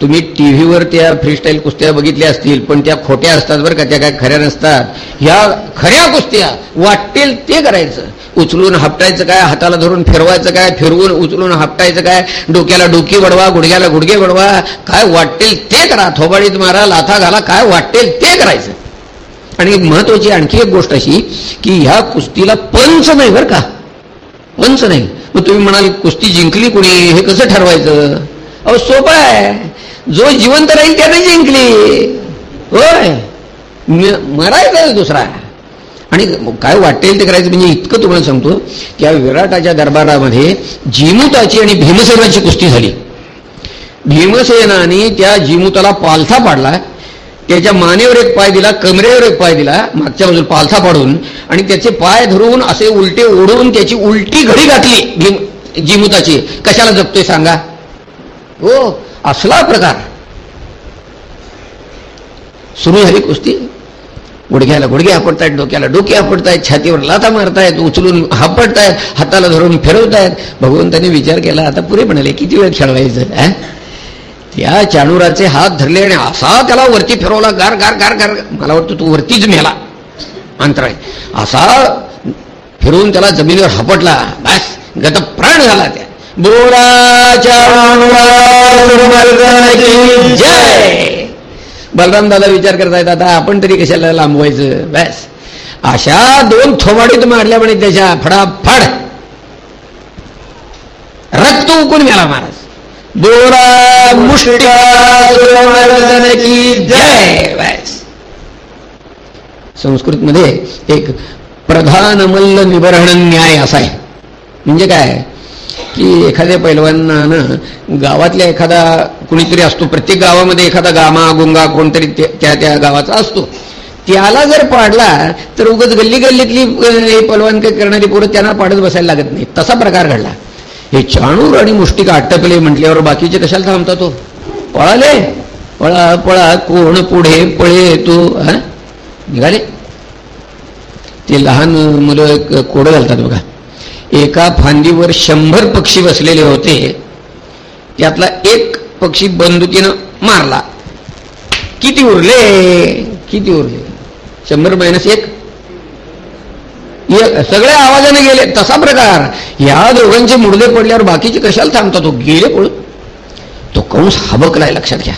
तुम्ही टी व्हीवर त्या फ्रीस्टाईल कुस्त्या बघितल्या असतील पण त्या खोट्या असतात बरं का त्या काय खऱ्या नसतात. ह्या खऱ्या कुस्त्या वाटेल ते करायचं. उचलून हापटायचं काय हाताला धरून फिरवायचं काय फिरवून उचलून हापटायचं काय डोक्याला डोकी वडवा गुडघ्याला गुडघे वडवा काय वाटेल ते करा थोबाडीत मारा लाथा घाला काय वाटेल ते करायचं. आणि महत्वाची आणखी एक गोष्ट अशी की ह्या कुस्तीला पंच नाही बरं का. पंच नाही. मग तुम्ही म्हणाल कुस्ती जिंकली कोणी? हे कसं ठरवायचं? अहो सोपं आहे. जो जिवंत राहील त्याने जिंकली. होय. म- मरायचा दुसरा. आणि काय वाटेल ते करायचं म्हणजे इतकं तुम्हाला सांगतो त्या विराटाच्या दरबारामध्ये जिमुताची आणि भीमसेनाची कुस्ती झाली. भीमसेनाने त्या जिमुताला पालथा पाडला. त्याच्या मानेवर एक पाय दिला कमरेवर एक पाय दिला मागच्या बाजूला पालथा पाडून आणि त्याचे पाय धरून असे उलटे ओढून त्याची उलटी घडी घातली भीम जिमुताची. कशाला जपतोय सांगा? हो असला प्रकार. सुरू झाली कुस्ती. गुडघ्याला गुडघे आपडतायत डोक्याला डोके आपडतायत छातीवर लाथा मारतायत उचलून हापडतायत हाताला धरून फिरवतायत. भगवंताने विचार केला आता पुरे म्हणाले किती वेळ खेळवायचं त्या चाणुराचे हात धरले आणि असा त्याला वरती फिरवला गार गार गार गार. मला वाटतं तो वरतीच मेला अंतराय असा फिरवून त्याला जमिनीवर हपटला. बस गत प्राण झाला त्या. बोला जय. बलराम दादा विचार करतायत आता आपण तरी कशाला लांबवायचं? बस. अशा दोन थोबाडीत मारल्या म्हणे त्याच्या फडाफड रक्त उकून गेला महाराज. दोरा मुष्टिका की जय संस्कृतमध्ये एक प्रधान मल्ल निबर्हण न्याय असा आहे. म्हणजे काय? की एखाद्या पैलवानानं गावातल्या एखादा कुणीतरी असतो प्रत्येक गावामध्ये एखादा गामा गुंगा कोणतरी त्या त्या गावाचा असतो. त्याला जर पाडला तर उगच गल्ली गल्लीतली पैलवान पलवान करणारी पोरं त्यांना पाडत बसायला लागत नाही. तसा प्रकार घडला. हे चाणूर आणि मुष्टिका अटकले म्हटल्यावर बाकीचे कशाला थांबता तो? पळाले. पळा पळा कोण पुढे पळे तू हा? निघाले. ते लहान मुलं एक कोडं घालतात बघा. एका फांदीवर शंभर पक्षी बसलेले होते. त्यातला एक पक्षी बंदुकीनं मारला. किती उरले? किती उरले? शंभर मायनस एक- सगळ्या आवाजाने गेले. तसा प्रकार. या दोघांचे मुडदे पडल्यावर बाकीचे कशाला थांबता? तो गेले पळून. तो कंस हबकलाय लक्षात घ्या.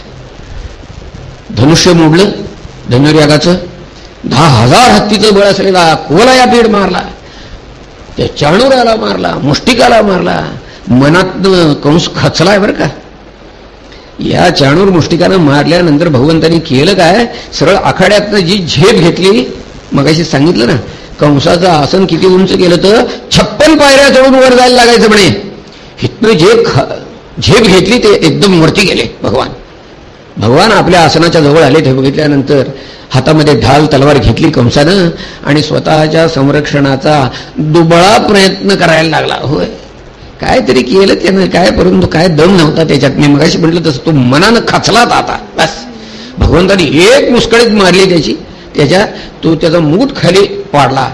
धनुष्य मोडलं धनुर्यागाचं. दहा हजार हत्तीचं बळ असलेला कोला पीड मारला? त्या चाणुराला मारला मुष्टिकाला मारला. मनातनं कंस खचलाय बरं का? या चाणूर मुष्टिकानं मारल्यानंतर भगवंतांनी केलं काय? सरळ आखाड्यातनं जी झेप घेतली मगाशी सांगितलं ना कंसाचं आसन किती उंच केलं तर छप्पन पायऱ्या चढून वर जायला लागायचं म्हणे. हितनं जे झेप घेतली ते एकदम वरती गेले भगवान. भगवान आपल्या आसनाच्या जवळ आले ते बघितल्यानंतर हातामध्ये ढाल तलवार घेतली कंसानं आणि स्वतःच्या संरक्षणाचा दुबळा प्रयत्न करायला लागला. होय. काहीतरी केलं त्यानं काय परंतु काय दम नव्हता त्याच्यात. मी मगाशी म्हटलं तसं तो मनानं खचलात आता. बस. भगवंतानी एक मुस्कळीत मारली त्याची. त्याच्या तो त्याचा मूठ खाली पाडला.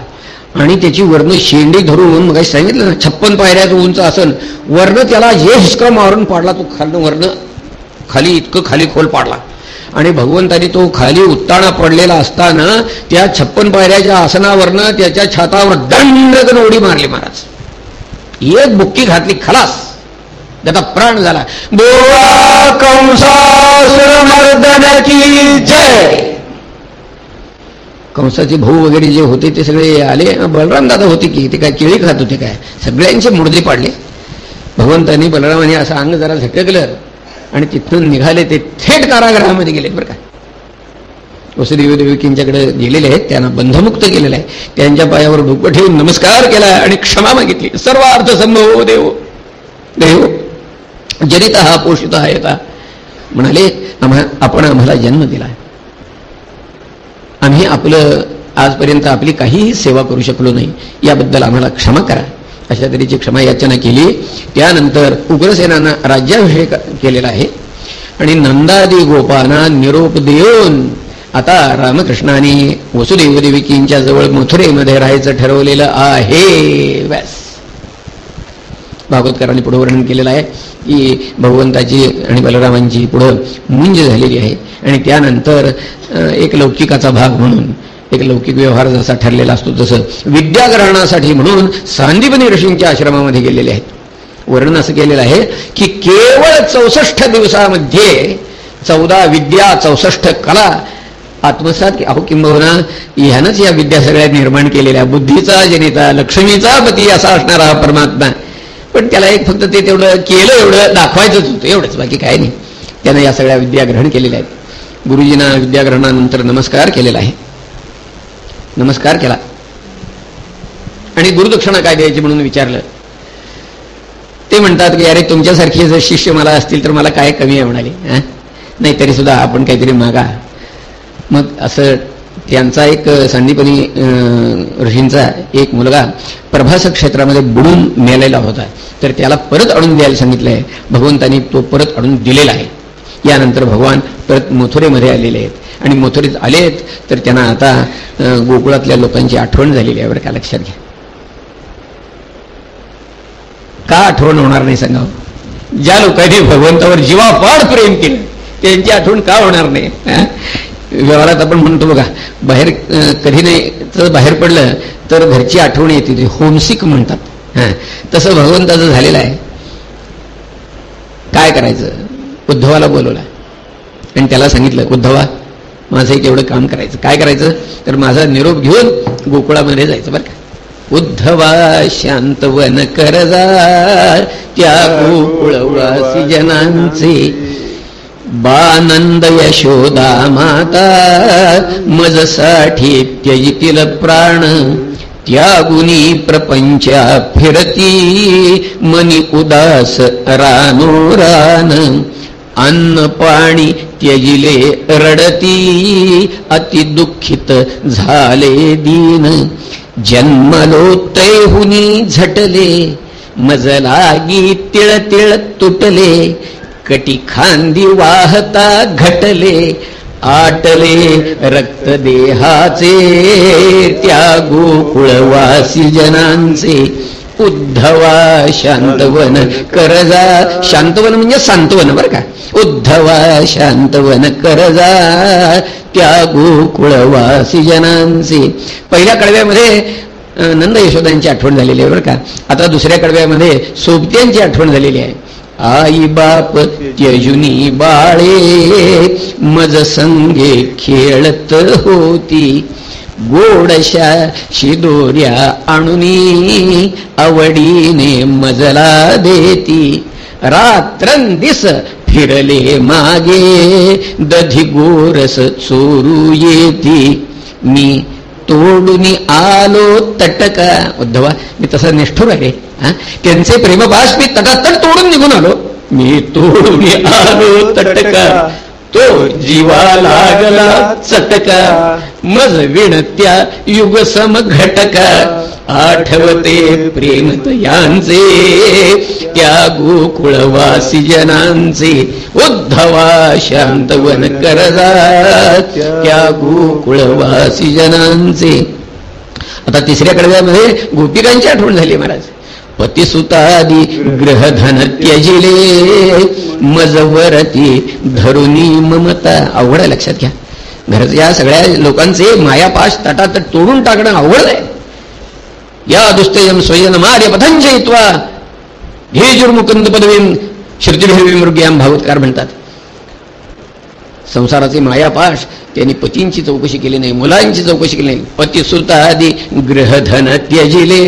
आणि त्याची वर्ण शेंडी धरून मग सांगितलं ना छप्पन पायऱ्याचं उंच असन वर्ण त्याला जे हिसका मारून पाडला तो खालनं वर्ण खाली इतकं खाली खोल पाडला. आणि भगवंतानी तो खाली उत्ताना पडलेला असताना त्या छप्पन पायऱ्याच्या आसनावरनं त्याच्या छातावर दंडकन उडी मारली महाराज. एक बुक्की घातली खलास. त्याचा प्राण झाला. बोला कंसासुरमर्दन मर्दनाची जय! कंसाचे भाऊ वगैरे जे होते ते सगळे आले. बलराम दादा होते की ते काय केळी खात होते काय? सगळ्यांचे मुडदे पाडले. भगवंतांनी बलरामाने असं अंग जरा झटकलं आणि तिथून निघाले ते थेट कारागृहामध्ये गेले बरं का. वसुदेव देवकींच्याकडे गेलेले आहेत त्यांना बंधमुक्त केलेलं आहे. त्यांच्या पायावर डोकं ठेवून नमस्कार केला आणि क्षमा मागितली. सर्व अर्थ संभव देव. देव जनित हा पोषित आहे म्हणाले आम्हा आपण आम्हाला जन्म दिला आम्ही आपलं आजपर्यंत आपली काहीही सेवा करू शकलो नाही. याबद्दल आम्हाला क्षमा करा. अशा तऱ्हेची क्षमा याचना केली. त्यानंतर उग्रसेनानं राज्याभिषेक केलेला आहे. आणि नंदादी गोपांना निरोप देऊन आता रामकृष्णाने वसुदेव देविकींच्या जवळ मथुरेमध्ये राहायचं ठरवलेलं आहे. व्यास भागवतकरांनी पुढं वर्णन केलेलं आहे की भगवंताची आणि बलरामांची पुढं मुंज झालेली आहे. आणि त्यानंतर एक लौकिकाचा भाग म्हणून एक लौकिक व्यवहार जसा ठरलेला असतो तसं विद्याग्रहणासाठी म्हणून सांदीपनी ऋषींच्या आश्रमामध्ये गेलेले आहेत. वर्णन असं केलेलं आहे की केवळ चौसष्ट दिवसामध्ये चौदा विद्या चौसष्ट कला आत्मसात की- अहो किंबहुना ह्यानंच या विद्या सगळ्या निर्माण केलेल्या बुद्धीचा जनिता लक्ष्मीचा पती असा असणारा हा परमात्मा. पण त्याला एक फक्त ते तेवढं केलं एवढं दाखवायचंच होतं एवढंच. बाकी काय नाही. त्यानं या सगळ्या विद्या ग्रहण केलेल्या आहेत. गुरुजींना विद्याग्रहणानंतर नमस्कार केलेला आहे. नमस्कार केला. आणि गुरुदक्षिणा काय द्यायची म्हणून विचारलं? ते म्हणतात की अरे तुमच्यासारखे जर शिष्य मला असतील तर मला काय कमी आहे? म्हणाले. नाही तरी सुद्धा आपण काहीतरी मागा. मग असं त्यांचा एक संदीपनी ऋषींचा एक मुलगा प्रभास क्षेत्रामध्ये बुडून मेलेला होता. तर त्याला परत आणून द्यायला सांगितलं आहे भगवंतानी तो परत आणून दिलेला आहे. यानंतर भगवान परत मथुरेमध्ये आलेले आहेत. आणि मथुरेत आलेत तर त्यांना आता गोकुळातल्या लोकांची आठवण झालेली आहे. बरं का लक्षात घ्या. का आठवण होणार नाही सांगा? ज्या लोकांनी भगवंतावर जीवापाड प्रेम केलं त्यांची आठवण का होणार नाही? व्यवहारात आपण म्हणतो बघा बाहेर कधी नाही तर बाहेर पडलं तर घरची आठवण येते ते होमसिक म्हणतात. तसं भगवंताचं झालेलं आहे. काय करायचं? उद्धवाला बोलवला. आणि त्याला सांगितलं उद्धवा माझं एक एवढं काम करायचं. काय करायचं? तर माझा निरोप घेऊन गोकुळामध्ये जायचं बरं का. उद्धवा शांतवन करजा त्या गोकुळवासी जनांचे बानंद यशोदा माता मजसाठी त्यजितील प्राण त्यागुनी प्रपंचा फिरती मनी उदास रानो रान अन्न पाणी त्यजिले रडती अति दुःखित झाले दीन. जन्मलोत्तैहुनी झटले मजलागी तिळ तिळ तुटले कटी खांदी वाहता घटले आटले रक्त देहाचे त्या गोकुळवासी जनांचे. उद्धवा शांतवन करजा शांतवन म्हणजे सांतवन बरं का? उद्धवा शांतवन करजा त्या गोकुळवासी जनांचे. पहिल्या कडव्यामध्ये नंद यशोदांची आठवण झालेली आहे बरं का? आता दुसऱ्या कडव्यामध्ये सोबत्यांची आठवण झालेली आहे. आई बाप त्यजुनी बाळे मज संगे खेळत होती. गोडशा शिदोऱ्या आणुनी आवडीने मजला देती. रात्रंदिस फिरले मागे दधी गोरस चोरू येती. मी तोडून आलो तटका. उद्धवा मी तसा निष्ठुर आहे. त्यांचे प्रेमभाष मी तटातट तोडून निघून आलो. मी तोडून आलो तटका. तो जीवा लागला चटका. मज विणत्या युग सम घटका. आठवते प्रेमत यांचे त्या गोकुळवासी जनांचे. उद्धवा शांतवन करजा. त्या गोकुळवासी जनांचे. आता तिसऱ्या कडव्यामध्ये गोपिकांची आठवण झाली महाराज. पतिसुतादी ग्रहधन त्यजिले मजवरती धरुनी ममता. अवघड आहे लक्षात घ्या. घरच्या सगळ्या लोकांचे मायापाश तटातट तोडून टाकणं अवघड आहे. या दुस्तयम स्वयं मार्य पथंचयित्वा धेजुर्मुकुंद पदवीम मृग्याम भागवतकार म्हणतात. संसाराचे मायापाश त्यांनी पतींची चौकशी केली नाही मुलांची चौकशी केली नाही. पती आदी ग्रहधन त्यजिले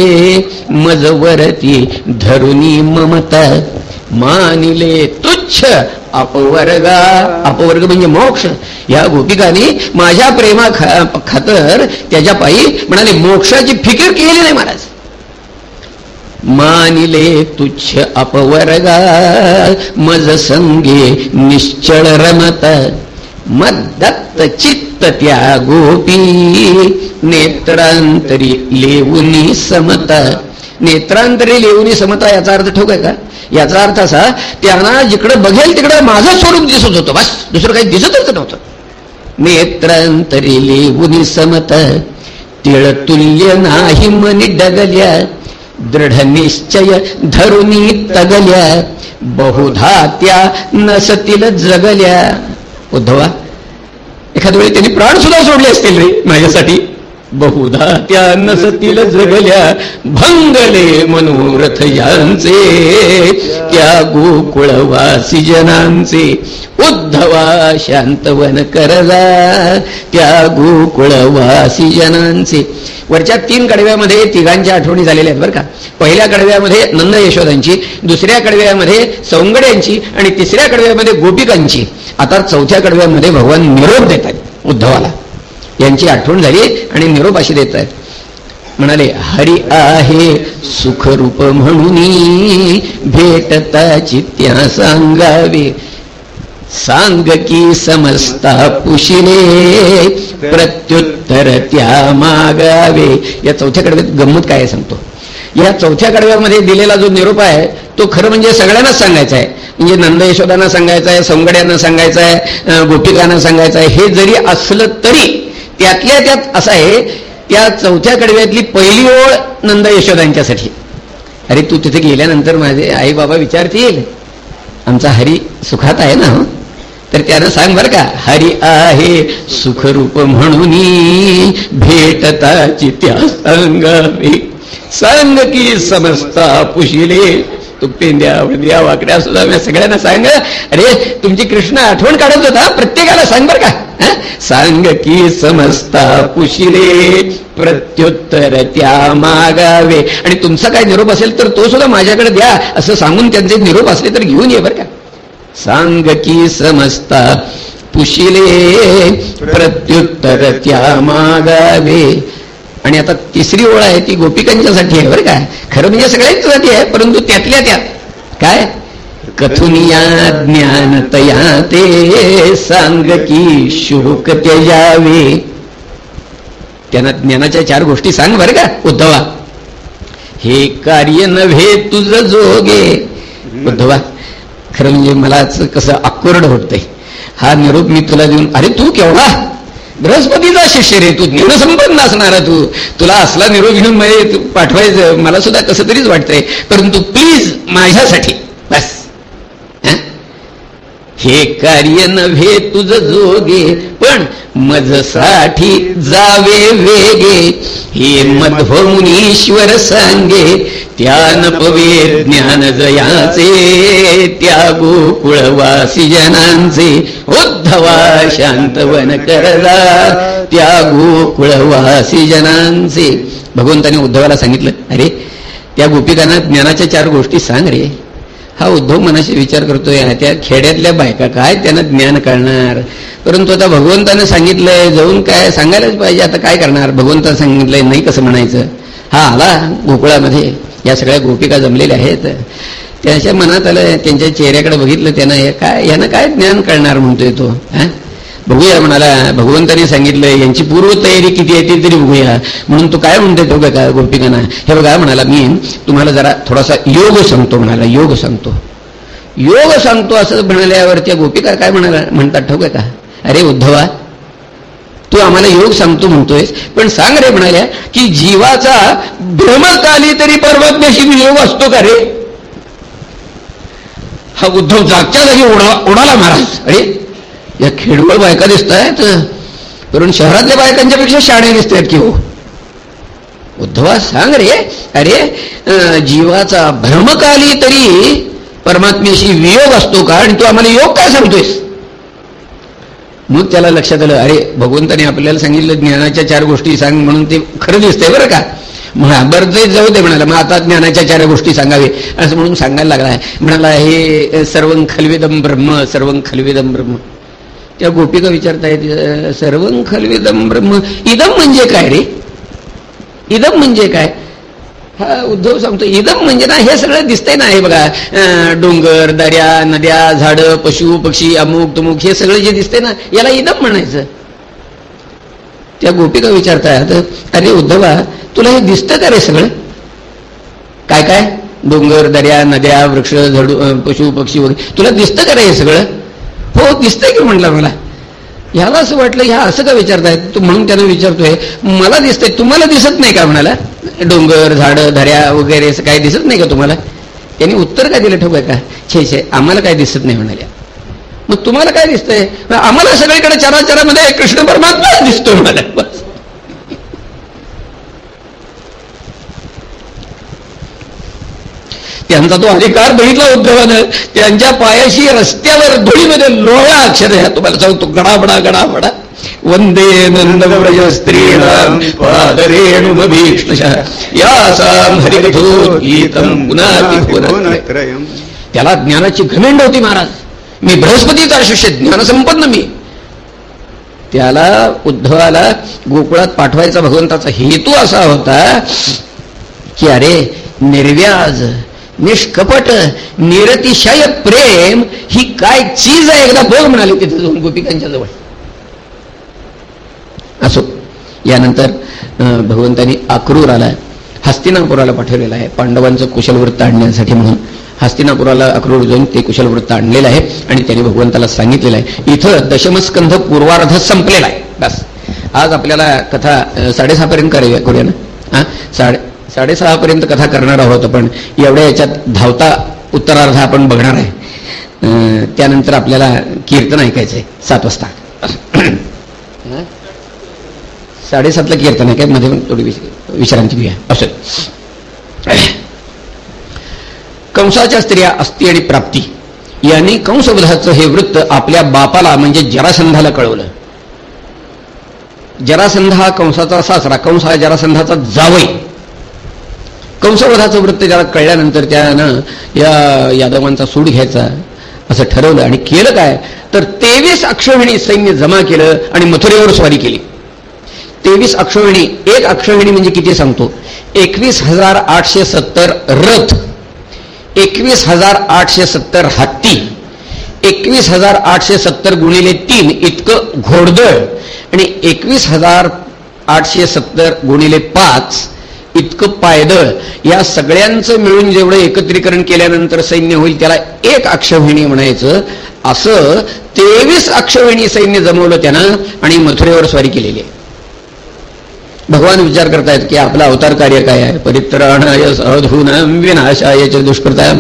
मजवरती धरुनी ममता. मानिले तुच्छ अपवर्गा. अपवर्ग म्हणजे मोक्ष. या गोपिकांनी माझ्या प्रेमा खातर त्याच्या पायी म्हणाले मोक्षाची फिकीर केली नाही महाराज. मानिले तुच्छ अपवर्गा. मज संगे निश्चळ रमत. मद्दत्त चित्त त्या गोपी नेत्रांतरी लेवुनी समता. नेत्रांतरी लेवुनी समता याचा अर्थ ठोक आहे का? याचा अर्थ असा त्यांना जिकडं बघेल तिकडं माझं स्वरूप दिसत होतं बस. दुसरं काही दिसतच नव्हतं. नेत्रांतरी लेवुनी समत. तिळतुल्य नाही मनी डगल्या दृढ निश्चय धरुनी तगल्या. बहुधा त्या नसतील जगल्या. उद्धवा एखाद्या वेळी त्यांनी प्राण सुद्धा सोडले असतील रे माझ्यासाठी. बहुधा त्या नसतील जगल्या भंगले मनोरथ यांचे. त्या गोकुळवासी जनांचे उद्धवा शांतवन करला. त्या गोकुळवासी जनांचे. वरच्या तीन कडव्यामध्ये तिघांच्या आठवणी झालेल्या आहेत बरं का. पहिल्या कडव्यामध्ये नंद यशोदांची दुसऱ्या कडव्यामध्ये सौंगड्यांची आणि तिसऱ्या कडव्यामध्ये गोपिकांची. आता चौथ्या कडव्यामध्ये भगवान निरोप देतात उद्धवाला. यांची आठवण झाली आणि निरोप अशी देत आहेत. म्हणाले हरी आहे सुखरूप म्हणून भेटता चित्या सांगावे. सांग की समजता पुशिले प्रत्युत्तर त्या मागावे. या चौथ्या कडव्यात गंमत काय आहे सांगतो. या चौथ्या कडव्यामध्ये दिलेला जो निरोप आहे तो खरं म्हणजे सगळ्यांनाच सांगायचा आहे. म्हणजे नंद यशोदांना सांगायचा आहे सौंगड्यांना सांगायचा आहे गोपिकांना सांगायचं आहे. हे जरी असलं तरी त्यातल्या त्यात असं आहे त्या चौथ्या कडव्यातली पहिली ओळ नंद यशोदांच्यासाठी. अरे तू तिथे गेल्यानंतर माझे आई बाबा विचारतील आमचा हरी सुखात आहे ना तर त्यानं सांग बरं का हरी आहे सुखरूप म्हणून भेटता चित्या संग सांग की समजता पुशिले पेंद्या वंद्या वाकड्या सुद्धा मी सगळ्यांना सांग. अरे तुमची कृष्ण आठवण काढत होता. प्रत्येकाला सांग बर का. सांग की समजता पुशिले प्रत्युत्तर त्या मागावे. आणि तुमचा काय निरोप असेल तर तो सुद्धा माझ्याकडे द्या. असं सांगून त्यांचे निरोप असले तर घेऊन ये बरं का. सांग की समजता पुशिले प्रत्युत्तर त्या मागावे. आणि आता तिसरी ओळ आहे ती गोपिकांच्यासाठी आहे बरं का? खरं म्हणजे सगळ्यांच्यासाठी आहे परंतु त्यातल्या त्यात. काय? कथुनिया ज्ञान तया ते सांग की शोक त्यावे त्यांना ज्ञानाच्या चार गोष्टी सांग बरं का उद्धवा. हे कार्य नव्हे तुझ जोगे. उद्धवा खरं म्हणजे मलाच कसं अक्कोरड होतंय. हा निरोप मी तुला देऊन अरे तू केवढा बृहस्पतीचा शिष्य रे तू ज्ञानसंपन्न असणारा तू. तुला असला निरोप घेऊन मध्ये पाठवायचं मला सुद्धा कसं तरीच वाटतंय. परंतु प्लीज माझ्यासाठी हे कार्य नव्हे तुझ जोगे पण मजसाठी जावे वेगे. हे मध्वमुनीश्वर सांगे त्यान पवे ज्ञान जयाचे त्या गोकुळवासी जनांचे. उद्धवा शांतवन करला त्या गोकुळवासी जनांचे. भगवंताने उद्धवाला सांगितलं अरे त्या गोपिकांना ज्ञानाच्या चार गोष्टी सांग रे. हा उद्धव मनाशी विचार करतोय त्या खेड्यातल्या बायका काय त्यांना ज्ञान कळणार परंतु आता भगवंतानं सांगितलंय जाऊन काय सांगायलाच पाहिजे आता काय करणार? भगवंतानं सांगितलंय नाही कसं म्हणायचं? हा आला गोकुळामध्ये या सगळ्या गोपिका जमलेल्या आहेत. त्याच्या मनात आलं त्यांच्या चेहऱ्याकडे बघितलं त्यानं हे काय यानं काय ज्ञान कळणार म्हणतोय तो हा? बघूया म्हणाला भगवंताने सांगितलंय यांची पूर्वतयारी किती आहे ती तरी बघूया. म्हणून तू काय म्हणते तो बघा गोपिकांना. हे बघा म्हणाला मी तुम्हाला जरा थोडासा योग सांगतो म्हणाला योग सांगतो. योग सांगतो असं म्हणाल्यावर त्या गोपिका काय म्हणाला म्हणतात ठोक का अरे उद्धवा तू आम्हाला योग सांगतो म्हणतोयस पण सांग रे म्हणाल्या की जीवाचा भ्रमकाली तरी परमात्म्याशी योग असतो का रे? हा उद्धव जागच्या जागी उडा उडाला महाराज. अरे या खेडवळ बायका दिसत आहेत कारण शहरातल्या बायकांच्या पेक्षा शाणे दिसत आहेत की हो? उद्धवा सांग रे. अरे जीवाचा भ्रमकाली तरी परमात्म्याशी वियोग असतो का? आणि तू आम्हाला योग काय सांगतोयस? मग त्याला लक्षात आलं अरे भगवंताने आपल्याला सांगितलं ज्ञानाच्या चार गोष्टी सांग म्हणून ते खरं दिसतंय बरं का? म्हणा बरं ते जाऊ दे म्हणाला मग आता ज्ञानाच्या चार गोष्टी सांगावे. असं म्हणून सांगायला लागला. म्हणाला हे सर्वं खलवेदम ब्रह्म सर्वं खलवेदम ब्रह्म. त्या गोपिका विचारतायत सर्वं खलविदम ब्रह्म. इदम म्हणजे काय रे? इदम म्हणजे काय? हा उद्धव सांगतो इदम म्हणजे ना हे सगळं दिसतंय ना हे बघा डोंगर दर्या नद्या झाडं पशु पक्षी अमुक तुमुक हे सगळं जे दिसतंय ना याला इदम म्हणायचं. त्या गोपिका विचारतात अरे उद्धवा तुला हे दिसतं का रे सगळं? काय काय? डोंगर दर्या नद्या वृक्ष झाडू पशु पक्षी वगैरे तुला दिसतं का रे हे सगळं? हो दिसतंय की म्हटलं मला. ह्याला असं वाटलं ह्या असं का विचारतायत तू म्हणून त्यानं विचारतोय मला दिसतंय तुम्हाला दिसत नाही का? म्हणाला. डोंगर झाडं धऱ्या वगैरे असं काही दिसत नाही का तुम्हाला? त्यांनी उत्तर काय दिलं ठेवूय का? छे छे आम्हाला काय दिसत नाही म्हणाल्या. मग तुम्हाला काय दिसतंय? आम्हाला सगळीकडे चराचरामध्ये कृष्ण परमात्मा दिसतोय म्हणाला बस त्यांचा तो अधिकार बघितला उद्धवानं त्यांच्या पायाशी रस्त्यावर धुळीमध्ये लोहळा अक्षर ह्या तुम्हाला सांगतो. गडाबडा गडाबडा. वंदे नंद व्रज स्त्रीणाम पादरेणुमभीष्णशः. यासाम हरिकथो गीतम पुनाति त्याला ज्ञानाची घमेंड होती महाराज. मी बृहस्पतीचा शिष्य ज्ञानसंपन्न मी. त्याला उद्धवाला गोकुळात पाठवायचा भगवंताचा हेतू असा होता की अरे निर्व्याज निष्कपट निरतिशय प्रेम ही काय चीज आहे? एकदा बघ म्हणाली तिथे जाऊन गोपिकांच्या जवळ. असो. यानंतर भगवंतानी आक्रूर अक्रूराला हस्तिनापुराला पाठवलेलं आहे. पांडवांचं कुशल वृत्त आणण्यासाठी म्हणून. हस्तिनापुराला अक्रूर जाऊन ते कुशलवृत्त आणलेलं आहे आणि त्यांनी भगवंताला सांगितलेलं आहे. इथं दशमस्कंध पूर्वार्ध संपलेला आहे. बस. आज आपल्याला कथा साडेसहापर्यंत करूया करूया ना? हा साडे साडेसहापर्यंत कथा करणार आहोत आपण. एवढ्या याच्यात धावता उत्तरार्ध आपण बघणार आहे. त्यानंतर आपल्याला कीर्तन ऐकायचं आहे सात वाजता? साडेसातला कीर्तन आहे काय? मध्ये पण थोडी विश- विश्रांती घेऊया. असं. कंसाच्या स्त्रिया अस्ती आणि प्राप्ती. यांनी कंसवधाचं हे वृत्त आपल्या बापाला म्हणजे जरासंधाला कळवलं. जरासंध हा कंसाचा सासरा कंस हा जरासंधाचा जावई. कंसवधाचं वृत्त ज्याला कळल्यानंतर त्यानं या यादवांचा सूड घ्यायचा असं ठरवलं. आणि केलं काय? तर तेवीस अक्षोहिणी सैन्य जमा केलं आणि मथुरेवर स्वारी केली. तेवीस अक्षोहिणी एक अक्षोहिणी म्हणजे किती सांगतो? एकवीस हजार आठशे सत्तर रथ एकवीस हजार आठशे सत्तर हत्ती एकवीस हजार आठशे सत्तर गुणिले तीन इतकं घोडदळ आणि एकवीस हजार आठशे सत्तर गुणिले पाच इतकं पायदळ. या सगळ्यांचं मिळून जेवढं एकत्रीकरण केल्यानंतर सैन्य होईल त्याला एक अक्षविणी म्हणायचं. असं तेवीस अक्षविणी सैन्य जमवलं त्यानं आणि मथुरेवर स्वारी केलेली आहे. भगवान विचार करतायत की आपलं अवतार कार्य काय आहे? परित्राणाय सहधून विनाशाय दुष्कृताय.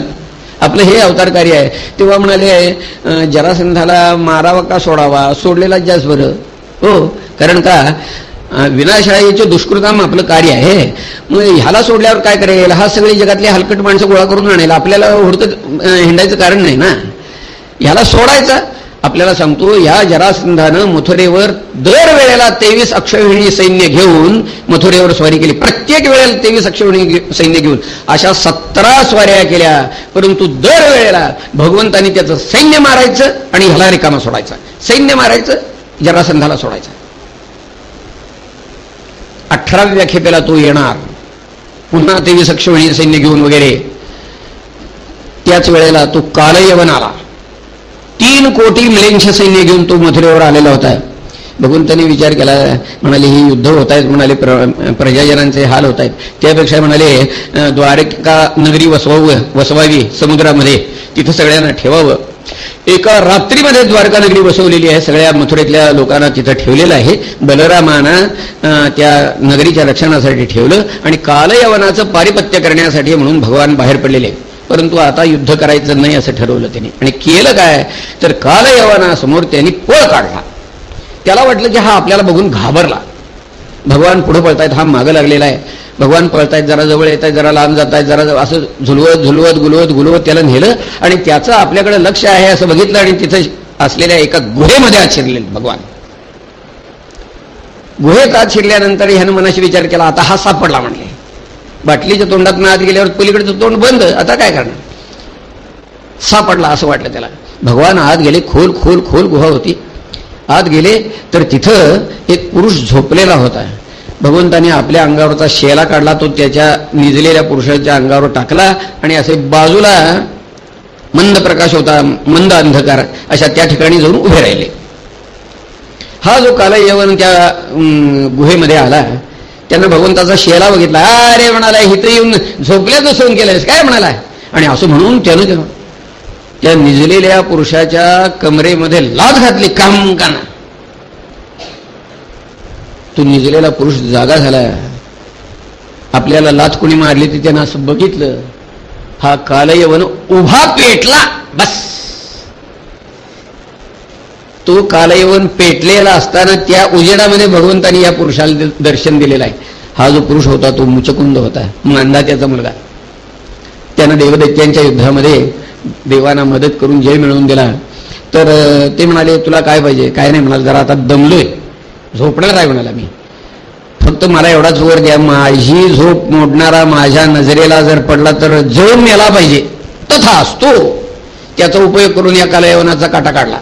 आपलं हे अवतार कार्य आहे. तेव्हा म्हणाले जरासंधाला मारावा का सोडावा? सोडलेला जास्त बरं. हो कारण का? अं, विनाशायचे दुष्कृताम आपलं कार्य आहे. मग ह्याला सोडल्यावर काय करेल? हा सगळी जगातली हलकट माणसं गोळा करून आणेल. आपल्याला हुडकत हिंडायचं कारण नाही ना? ह्याला सोडायचा. आपल्याला सांगतो या जरासंधानं मथुरेवर दर वेळेला तेवीस अक्षविणी सैन्य घेऊन मथुरेवर स्वारी केली. प्रत्येक वेळेला तेवीस अक्षविणी सैन्य घेऊन. अशा सतरा स्वाऱ्या केल्या. परंतु दर वेळेला भगवंतानी त्याचं सैन्य मारायचं आणि ह्याला रिकामा सोडायचा. सैन्य मारायचं जरासंधाला सोडायचं. अठराव्या खेपेला तो येणार. पुन्हा तेवीस अक्षवणी सैन्य घेऊन वगैरे. त्याच वेळेला तो कालयवन आला. तीन कोटी मिलेंश सैन्य घेऊन तो मथुरेवर आलेला होता. बघून त्यांनी विचार केला म्हणाले ही युद्ध होत आहेत म्हणाले प्र प्रजाजनांचे हाल होत आहेत त्यापेक्षा म्हणाले द्वारका नगरी वसवाव वसवावी समुद्रामध्ये तिथं सगळ्यांना ठेवावं. एका रात्रीमध्ये द्वारका नगरी बसवलेली आहे. सगळ्या मथुरेतल्या लोकांना तिथं ठेवलेलं आहे. बलरामानं त्या नगरीच्या रक्षणासाठी ठेवलं आणि कालयवनाचं पारिपत्य करण्यासाठी म्हणून भगवान बाहेर पडलेले परंतु आता युद्ध करायचं नाही असं ठरवलं त्यांनी. आणि केलं काय? तर कालयवनासमोर त्यांनी पळ काढला. त्याला वाटलं की हा आपल्याला बघून घाबरला. भगवान पुढे पळतायत हा मागं लागलेला आहे. भगवान पळतायत जरा जवळ येत आहेत जरा लांब जात आहेत जरा असं झुलवत झुलवत गुलवत गुलवत त्याला नेलं आणि त्याचं आपल्याकडे लक्ष आहे असं बघितलं आणि तिथं असलेल्या एका गुहेमध्ये आत शिरले भगवान. गुहेत आत शिरल्यानंतर ह्यानं मनाशी विचार केला आता हा सापडला म्हणले. बाटलीच्या तोंडात आत गेल्यावर पलीकडचं तोंड बंद आता काय करणार? सापडला असं वाटलं त्याला. भगवान आत गेले खोल खोल खोल गुहा होती. आत गेले तर तिथं एक पुरुष झोपलेला होता. भगवंताने आपल्या अंगावरचा शेला काढला तो त्याच्या निजलेल्या पुरुषाच्या अंगावर टाकला आणि असे बाजूला मंद प्रकाश होता मंद अंधकार अशा त्या ठिकाणी जाऊन उभे राहिले. हा जो कालयवन त्या गुहेमध्ये आला त्यानं भगवंताचा शेला बघितला. अरे म्हणाला इथं येऊन झोपल्याचं सोन केलंयस काय म्हणाला आणि असं म्हणून त्यानं त्यानं त्या निजलेल्या पुरुषाच्या कमरेमध्ये लाच घातली काम काना तो निजलेला पुरुष जागा झाला आपल्याला लाच कोणी मारली ती त्यानं असं बघितलं. हा कालयवन उभा पेटला बस. तो कालयवन पेटलेला असताना त्या उजेडामध्ये भगवंतानी या पुरुषाला दर्शन दिलेलं आहे. हा जो पुरुष होता तो मुचकुंद होता मांदा त्याचा मुलगा. त्यानं देवदैत्यांच्या युद्धामध्ये देवांना मदत करून जय मिळवून दिला. तर ते म्हणाले तुला काय पाहिजे? काय नाही म्हणाल जरा आता दमलोय. झोपणार आहे म्हणाला मी? फक्त मला एवढाच वर द्या माझी झोप मोडणारा माझ्या नजरेला जर पडला तर जळून मेला पाहिजे. तथा असतो. त्याचा उपयोग करून या कालयवनाचा काटा काढला.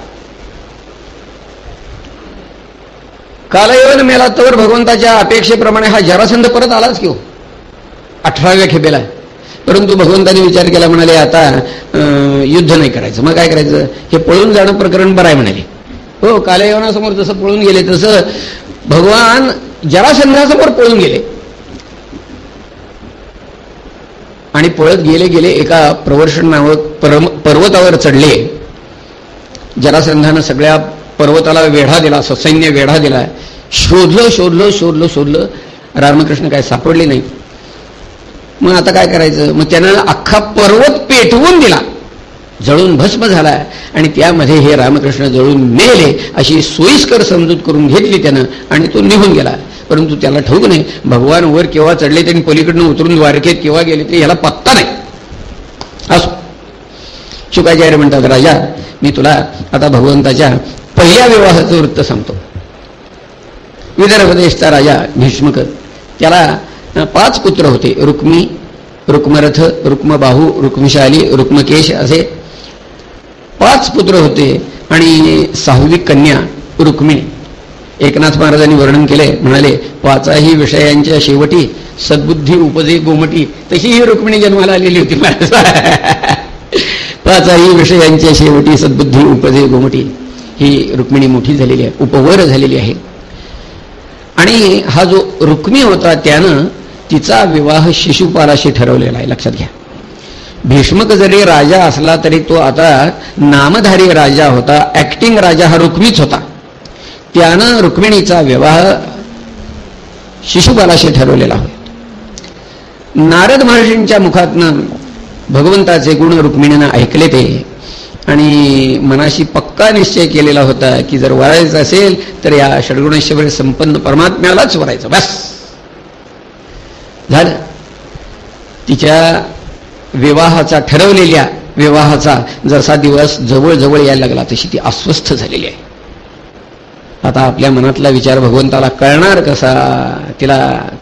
कालयवन मेला तर भगवंताच्या अपेक्षेप्रमाणे हा जरासंध परत आलाच की हो. अठराव्या खेपेला परंतु भगवंताने विचार केला म्हणाले आता युद्ध नाही करायचं. मग काय करायचं? हे पळून जाणं प्रकरण बरं आहे म्हणाले. हो कालयवनासमोर जसं पळून गेले तसं भगवान जरासंधासमोर पळून गेले. आणि पळत गेले गेले एका प्रवर्षण नावक पर्वतावर चढले. जरासंधानं सगळ्या पर्वताला वेढा दिला ससैन्य वेढा दिला. शोधलं शोधलं शोधलं शोधलं. रामकृष्ण काय सापडले नाही. मग आता काय करायचं? मग त्यानं अख्खा पर्वत पेटवून दिला. जळून भस्म झाला आणि त्यामध्ये हे रामकृष्ण जळून मेले अशी सोयीस्कर समजूत करून घेतली त्यानं आणि तो निघून गेला. परंतु त्याला ठाऊक नाही भगवान वर केव्हा चढले त्यांनी पलीकडनं उतरून द्वारकेत केव्हा गेले ते ह्याला पत्ता नाही. असो. शुकाचार्य म्हणतात राजा मी तुला आता भगवंताच्या पहिल्या विवाहाचं वृत्त सांगतो. विदर्भ देशचा राजा भीष्मक त्याला पाच पुत्र होते रुक्मी रुक्मरथ रुक्मबाहू रुक्मशाली रुक्मकेश असे पाच पुत्र होते आणि सहावी कन्या रुक्मिणी. एकनाथ महाराजांनी वर्णन केले म्हणाले पाचाही विषयांच्या शेवटी सद्बुद्धी उपजे गोमटी तशी ही रुक्मिणी जन्माला आलेली होती [laughs] पाचाही विषयांच्या शेवटी सद्बुद्धी उपजे गोमटी ही रुक्मिणी मोठी झालेली आहे उपवर झालेली आहे. आणि हा जो रुक्मी होता त्यानं तिचा विवाह शिशुपालाशी ठरवलेला आहे लक्षात घ्या. भीष्मक जरी राजा असला तरी तो आता नामधारी राजा होता ऍक्टिंग राजा हा रुक्मीच होता. त्यानं रुक्मिणीचा विवाह शिशुपालाशी ठरवलेला होता. नारद महर्षींच्या मुखातनं भगवंताचे गुण रुक्मिणीनं ऐकले ते आणि मनाशी पक्का निश्चय केलेला होता की जर वरायचं असेल तर या षडगुणेश्वर संपन्न परमात्म्यालाच वरायचं. बस. झालं. तिच्या विवाहाचा ठरवलेल्या विवाहाचा जसा दिवस जवळजवळ यायला लागला तशी ती अस्वस्थ झालेली आहे. आता आपल्या मनातला विचार भगवंताला कळणार कसा तिला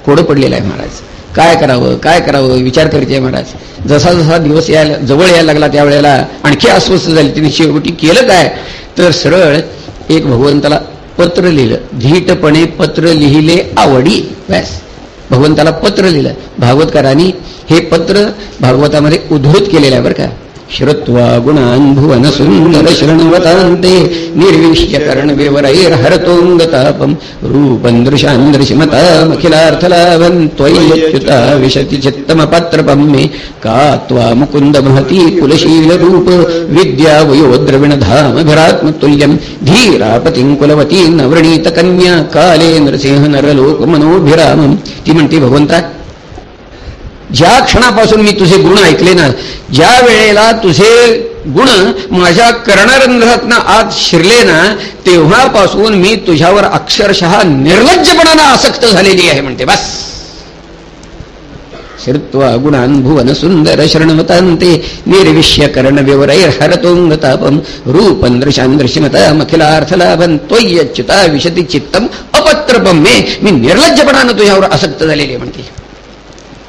कोडं पडलेला आहे महाराज. काय करावं काय करावं विचार करते महाराज. जसा जसा दिवस यायला जवळ यायला लागला त्यावेळेला आणखी अस्वस्थ झाली. तिने शेवटी केलं काय? तर सरळ एक भगवंताला पत्र लिहिलं. धीटपणे पत्र लिहिले आवडी बस. भगवंताला पत्र लिहिलं. भागवतकारांनी हे पत्र भागवतामध्ये उद्धृत केलेलं आहे बरं का. श्रुत्वा गुणान् भुवन सुंदर शृण्वतान्ते निर्विश्य कर्णविवरैर्हरतोऽङ्गतापम् रूपम् हरतोंगतापम दृशान् त्वय्यच्युता विशति चित्तमपत्रपम् मे का त्वा मुकुन्द महती कुलशीलरूप विद्या वयो द्रविणधामभिरात्मतुल्यं धीरापतिं कुलवती नवृणीत काले नृसिंह नरलोकमनोभिरामम् ती म्हणते भगवंता ज्या क्षणापासून मी तुझे गुण ऐकले ना ज्या वेळेला तुझे गुण माझ्या कर्णरंध्रातनं आत शिरले ना तेव्हापासून मी तुझ्यावर अक्षरशः निर्लज्जपणानं आसक्त झालेली आहे म्हणते बस. श्रुत्वा गुणान भुवन सुंदर शरणवतान्ते निर्विश्य कर्ण विवरैर हरतोंगतापम रूपं दृशान् दृश्यमतामखिलार्थलाभन त्वय्यच्युता विशती चित्तम अपत्रपम मे मी निर्लज्जपणानं तुझ्यावर आसक्त झालेली आहे म्हणते.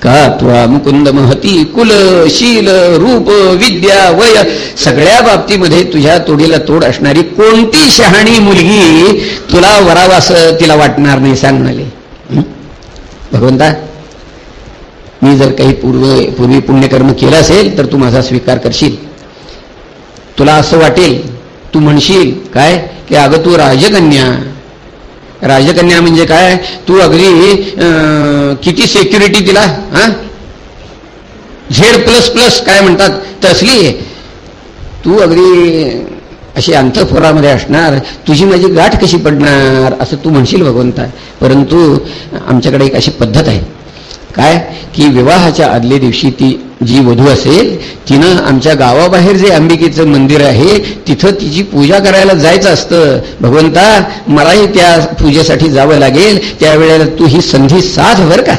का त्वा मुकुंद महती कुल शील रूप विद्या वय सगळ्या बाबतीमध्ये तुझ्या तोडीला तोड असणारी कोणती शहाणी मुलगी तुला वरावास तिला वाटणार नाही सांग म्हणाले भगवंता मी जर काही पूर्व पूर्वी पुण्यकर्म केलं असेल तर तू माझा स्वीकार करशील. तुला असं वाटेल तू म्हणशील काय? की अगं तू राजकन्या. राजकन्या म्हणजे काय? तू अगदी किती सेक्युरिटी दिला हा? झेड प्लस प्लस काय म्हणतात? तसली. आहे. तू अगदी अशी अंतःपुरामध्ये असणार. तुझी माझी गाठ कशी पडणार? असं तू म्हणशील भगवंता. परंतु आमच्याकडे एक अशी पद्धत आहे. काय? की विवाहाच्या आदल्या दिवशी ती जी वधू असेल तिनं आमच्या गावाबाहेर जे अंबिकेचं मंदिर आहे तिथं तिची पूजा करायला जायचं असतं. भगवंता मलाही त्या पूजेसाठी जावं लागेल. त्यावेळेला तू ही संधी साध बर का?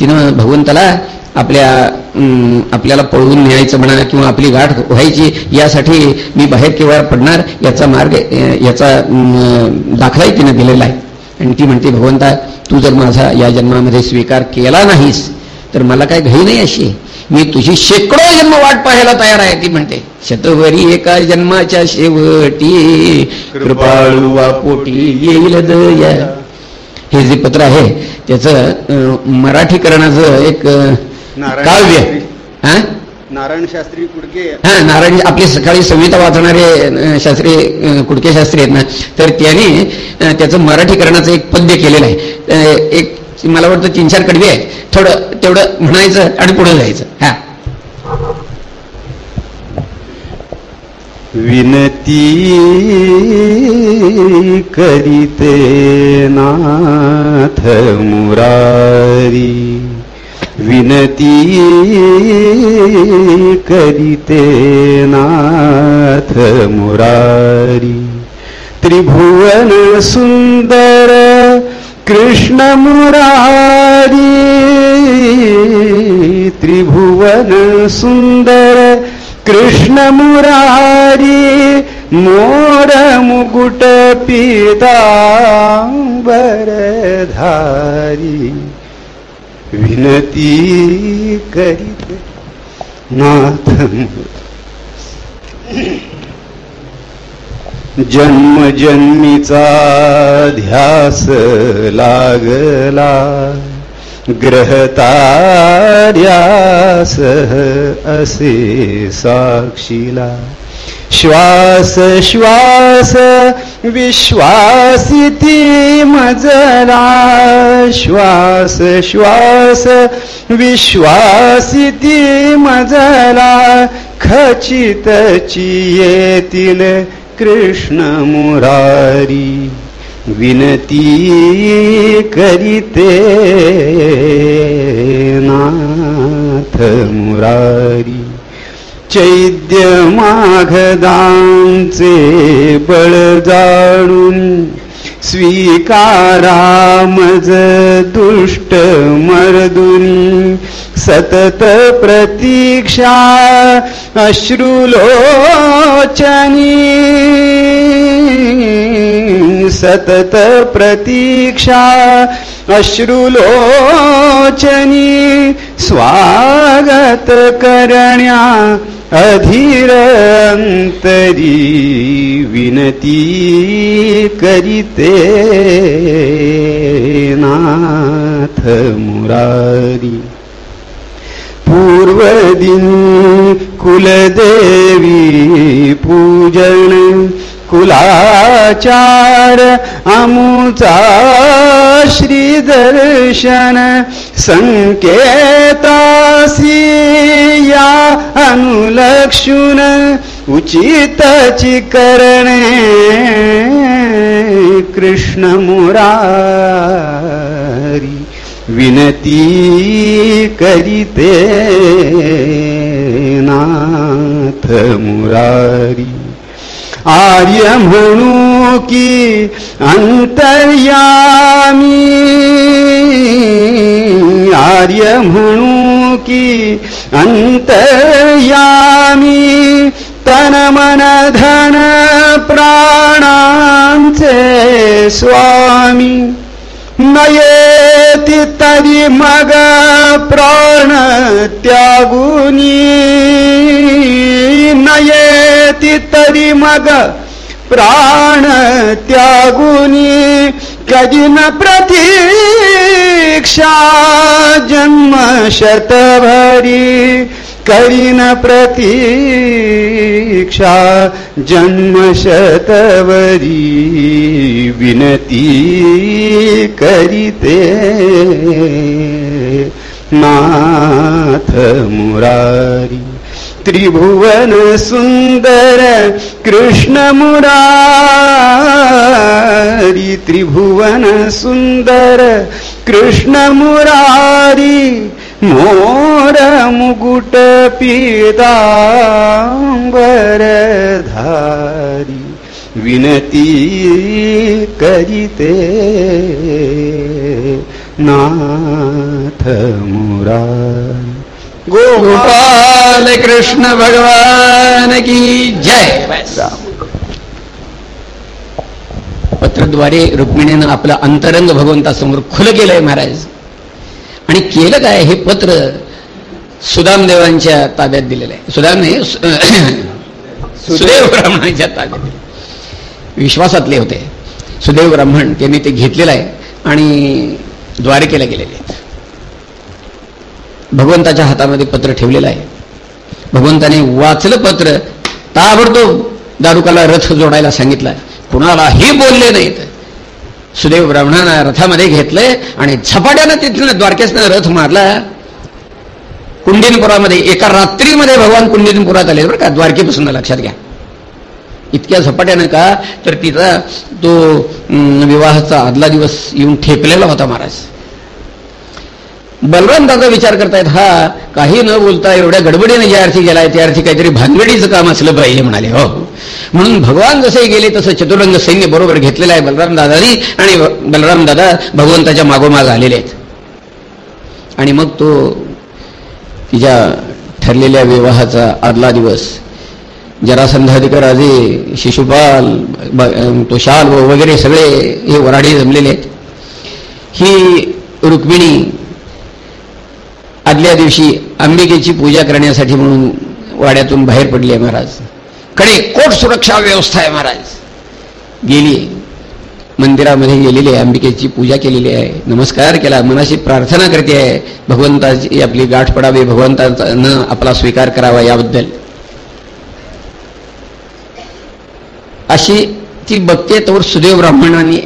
तिनं भगवंताला आपल्या अं, आपल्याला पळवून न्यायचं म्हणा किंवा आपली गाठ व्हायची यासाठी मी बाहेर केव्हा पडणार याचा मार्ग याचा दाखलाही तिनं दिलेला आहे. आणि ती म्हणते भगवंता तू जर माझा या जन्मामध्ये स्वीकार केला नाहीस तर मला काय घाई नाही अशी? मी तुझी शेकडो जन्म वाट पाहायला तयार आहे ती म्हणते. शतवरी एका जन्माच्या शेवटी कृपाळू पोटी येईल दया. हे जे पत्र आहे त्याचं मराठीकरणाचं एक काव्य. हा? नारायण शास्त्री कुडके. हा नारायण आपले सकाळी संहिता वाचणारे शास्त्री कुडके शास्त्री आहेत ना तर त्यांनी त्याचं मराठीकरणाचं एक पद्य केलेलं आहे. एक मला वाटतं तीन चार कडवी आहे. थोडं तेवढं म्हणायचं आणि पुढे जायचं. हा. विनती करीते नाथ मुरारी. विनती करीते नाथ मुरारी। त्रिभुवन सुंदर कृष्ण मुरारी। त्रिभुवन सुंदर कृष्ण मुरारी। मोर मुकुट पीतांबर धारी। विनती करीत नाथ। जन्म जन्मीचा ध्यास लागला ग्रहतार्यास असे साक्षीला श्वास श्वास विश्वासिती मजला. श्वास श्वास विश्वासिती मजला. खचितची येतील कृष्ण मुरारी. विनती करीते नाथ मुरारी. चैद्य माघदांचे बळ जाळून स्वीकारामज दुष्ट मर्दुनी. सतत प्रतीक्षा अश्रुलोचनी. सतत प्रतीक्षा अश्रुलोचनी. स्वागत करण्या अधीरंतरी विनती करीते नाथ मुरारी। पूर्वदिनी कुलदेवी पूजन कुलाचार अमुचा श्रीदर्शन संकेतासी या अनुलक्षुन उचितची करणे कृष्ण मुरारी विनती करीते नाथ मुरारी। आर्य म्हणू की अंतर्यामी। आर्य म्हणू की अंतर्यामी। तन मन धन प्राणांचे स्वामी। ती तरी मग प्राण त्यागुनी नयेति तरी मग प्राण त्यागुनी कजिन प्रतीक्षा जन्म शतभरी करीन प्रतीक्षा जन्म शतवरी विनती करीते। नाथ मुरारी त्रिभुवन सुंदर कृष्ण मुरारी त्रिभुवन सुंदर कृष्ण मुरारी मोर मुकुट पीतांबर धारी विनती करीते नाथ मुरारी। गोपाल कृष्ण भगवान की जय। पत्रद्वारे रुक्मिणीनं आपलं अंतरंग भगवंतासमोर खुलं केलंय महाराज. आणि केलं काय हे पत्र सुदामदेवांच्या ताब्यात दिलेलं आहे. सुदाम हे [coughs] सुदैव ब्राह्मणांच्या ताब्यात विश्वासातले होते. सुदैव ब्राह्मण त्यांनी ते घेतलेलं आहे आणि द्वारकेला गेलेले आहेत. भगवंताच्या हातामध्ये पत्र ठेवलेलं आहे. भगवंताने वाचलं पत्र ताबडतोब दारुकाला रथ जोडायला सांगितलं. कुणालाही बोलले नाहीत. सुदैव ब्राह्मणानं रथामध्ये घेतलंय आणि झपाट्यानं तिथनं द्वारकेसनं रथ मारला. कुंडिनपुरामध्ये एका रात्रीमध्ये भगवान कुंडिनपुरात आले. बरं का द्वारकेपासून लक्षात घ्या. इतक्या झपाट्यानं का? तर तिचा तो विवाहाचा आदला दिवस येऊन ठेपलेला होता महाराज. बलराम दादा विचार करतायत हा काही न बोलता एवढ्या गडबडीने ज्या अर्थी गेलाय त्या अर्थी काहीतरी भानगडीचं काम असलं पाहिजे म्हणाले. हो. म्हणून भगवान जसे गेले तसं चतुरंग सैन्य बरोबर घेतलेलं आहे बलराम दादानी आणि बलराम दादा भगवंताच्या मागोमाग आलेले आहेत. आणि मग तो तिच्या ठरलेल्या विवाहाचा आदला दिवस जरासंधाधिक राजे शिशुपाल ब- तो शाल वगैरे सगळे हे वराडे जमलेले आहेत. ही रुक्मिणी आदल्या दिवशी अंबिकेची पूजा करण्यासाठी म्हणून वाड्यातून बाहेर पडली आहे महाराज. कडे कोट सुरक्षा व्यवस्था आहे महाराज. गेली मंदिरामध्ये गेलेली आहे अंबिकेची पूजा केलेली आहे. नमस्कार केला मनाशी प्रार्थना करते आहे. भगवंताची आपली गाठ पडावी भगवंतानं आपला स्वीकार करावा याबद्दल. अशी ती बघते तोवर सुदैव ब्राह्मणांनी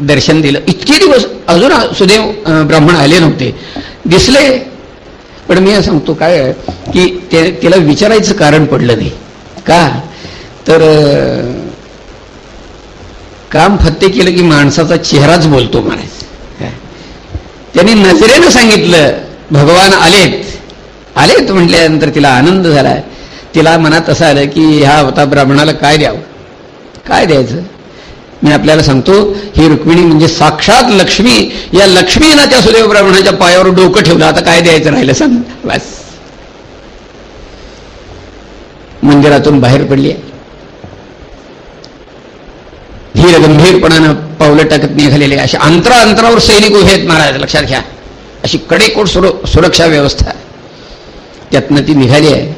दर्शन दिलं. इतके दिवस अजून सुदैव ब्राह्मण आले नव्हते. दिसले पण मी सांगतो काय की ते तिला विचारायचं कारण पडलं नाही. का? तर काम फत्ते केलं की माणसाचा चेहराच बोलतो महाराज काय? त्यांनी नजरेनं सांगितलं भगवान आलेत. आलेत म्हटल्यानंतर तिला आनंद झाला तिला मनात असं आलं की ह्या होता ब्राह्मणाला काय द्यावं? काय द्यायचं? मी आपल्याला सांगतो ही रुक्मिणी म्हणजे साक्षात लक्ष्मी. या लक्ष्मीनं त्या सुदैव ब्राह्मणाच्या पायावर डोकं ठेवलं. आता काय द्यायचं राहिलं सांग. बस. मंदिरातून बाहेर पडली आहे. धीर गंभीरपणानं पावलं टाकत निघालेले असे अंतरा अंतरावर सैनिक उभे आहेत महाराज लक्षात घ्या. अशी कडेकोट सुर सुरक्षा व्यवस्था त्यातनं ती निघाली आहे.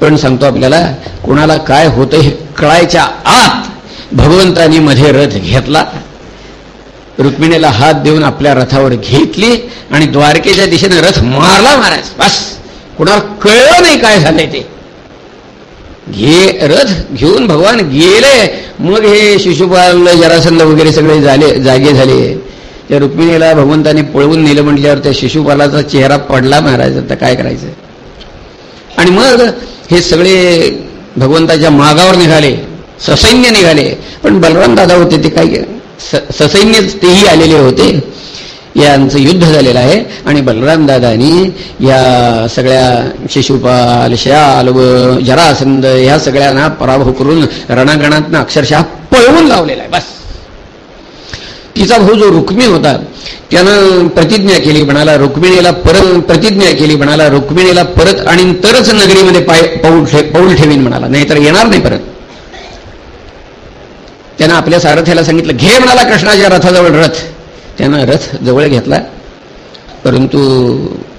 पण सांगतो आपल्याला कोणाला काय होतं हे कळायच्या आत भगवंतानी मध्ये रथ घेतला. रुक्मिणीला हात देऊन आपल्या रथावर घेतली आणि द्वारकेच्या दिशेने रथ मारला महाराज. बस. कुणाला कळलं नाही काय झालंय ते. घे रथ घेऊन भगवान गेले. मग हे शिशुपाल जरासंध वगैरे सगळे झाले जागे झाले. त्या रुक्मिणीला भगवंताने पळवून नेलं म्हटल्यावर त्या शिशुपालाचा चेहरा पडला महाराज. आता काय करायचं? आणि मग हे सगळे भगवंताच्या मागावर निघाले. ससैन्य निघाले. पण बलराम दादा होते ते काय स- ससैन्य तेही आलेले होते. यांचं युद्ध झालेलं आहे. आणि बलराम दादानी या सगळ्या शिशुपाल श्याल व जरासंद ह्या सगळ्यांना पराभव करून रणांगणातनं अक्षरशः पळवून लावलेला आहे. बस. तिचा भाऊ जो रुक्मी होता त्यानं प्रतिज्ञा केली म्हणाला रुक्मिणीला परत प्रतिज्ञा केली म्हणाला रुक्मिणीला परत आणि तरच नगरीमध्ये पाय पाऊल ठे पाऊल ठेवीन म्हणाला. नाहीतर येणार नाही परत. त्यानं आपल्या सारथ्याला सांगितलं घे म्हणाला कृष्णाच्या रथाजवळ रथ. त्यानं रथ जवळ घेतला परंतु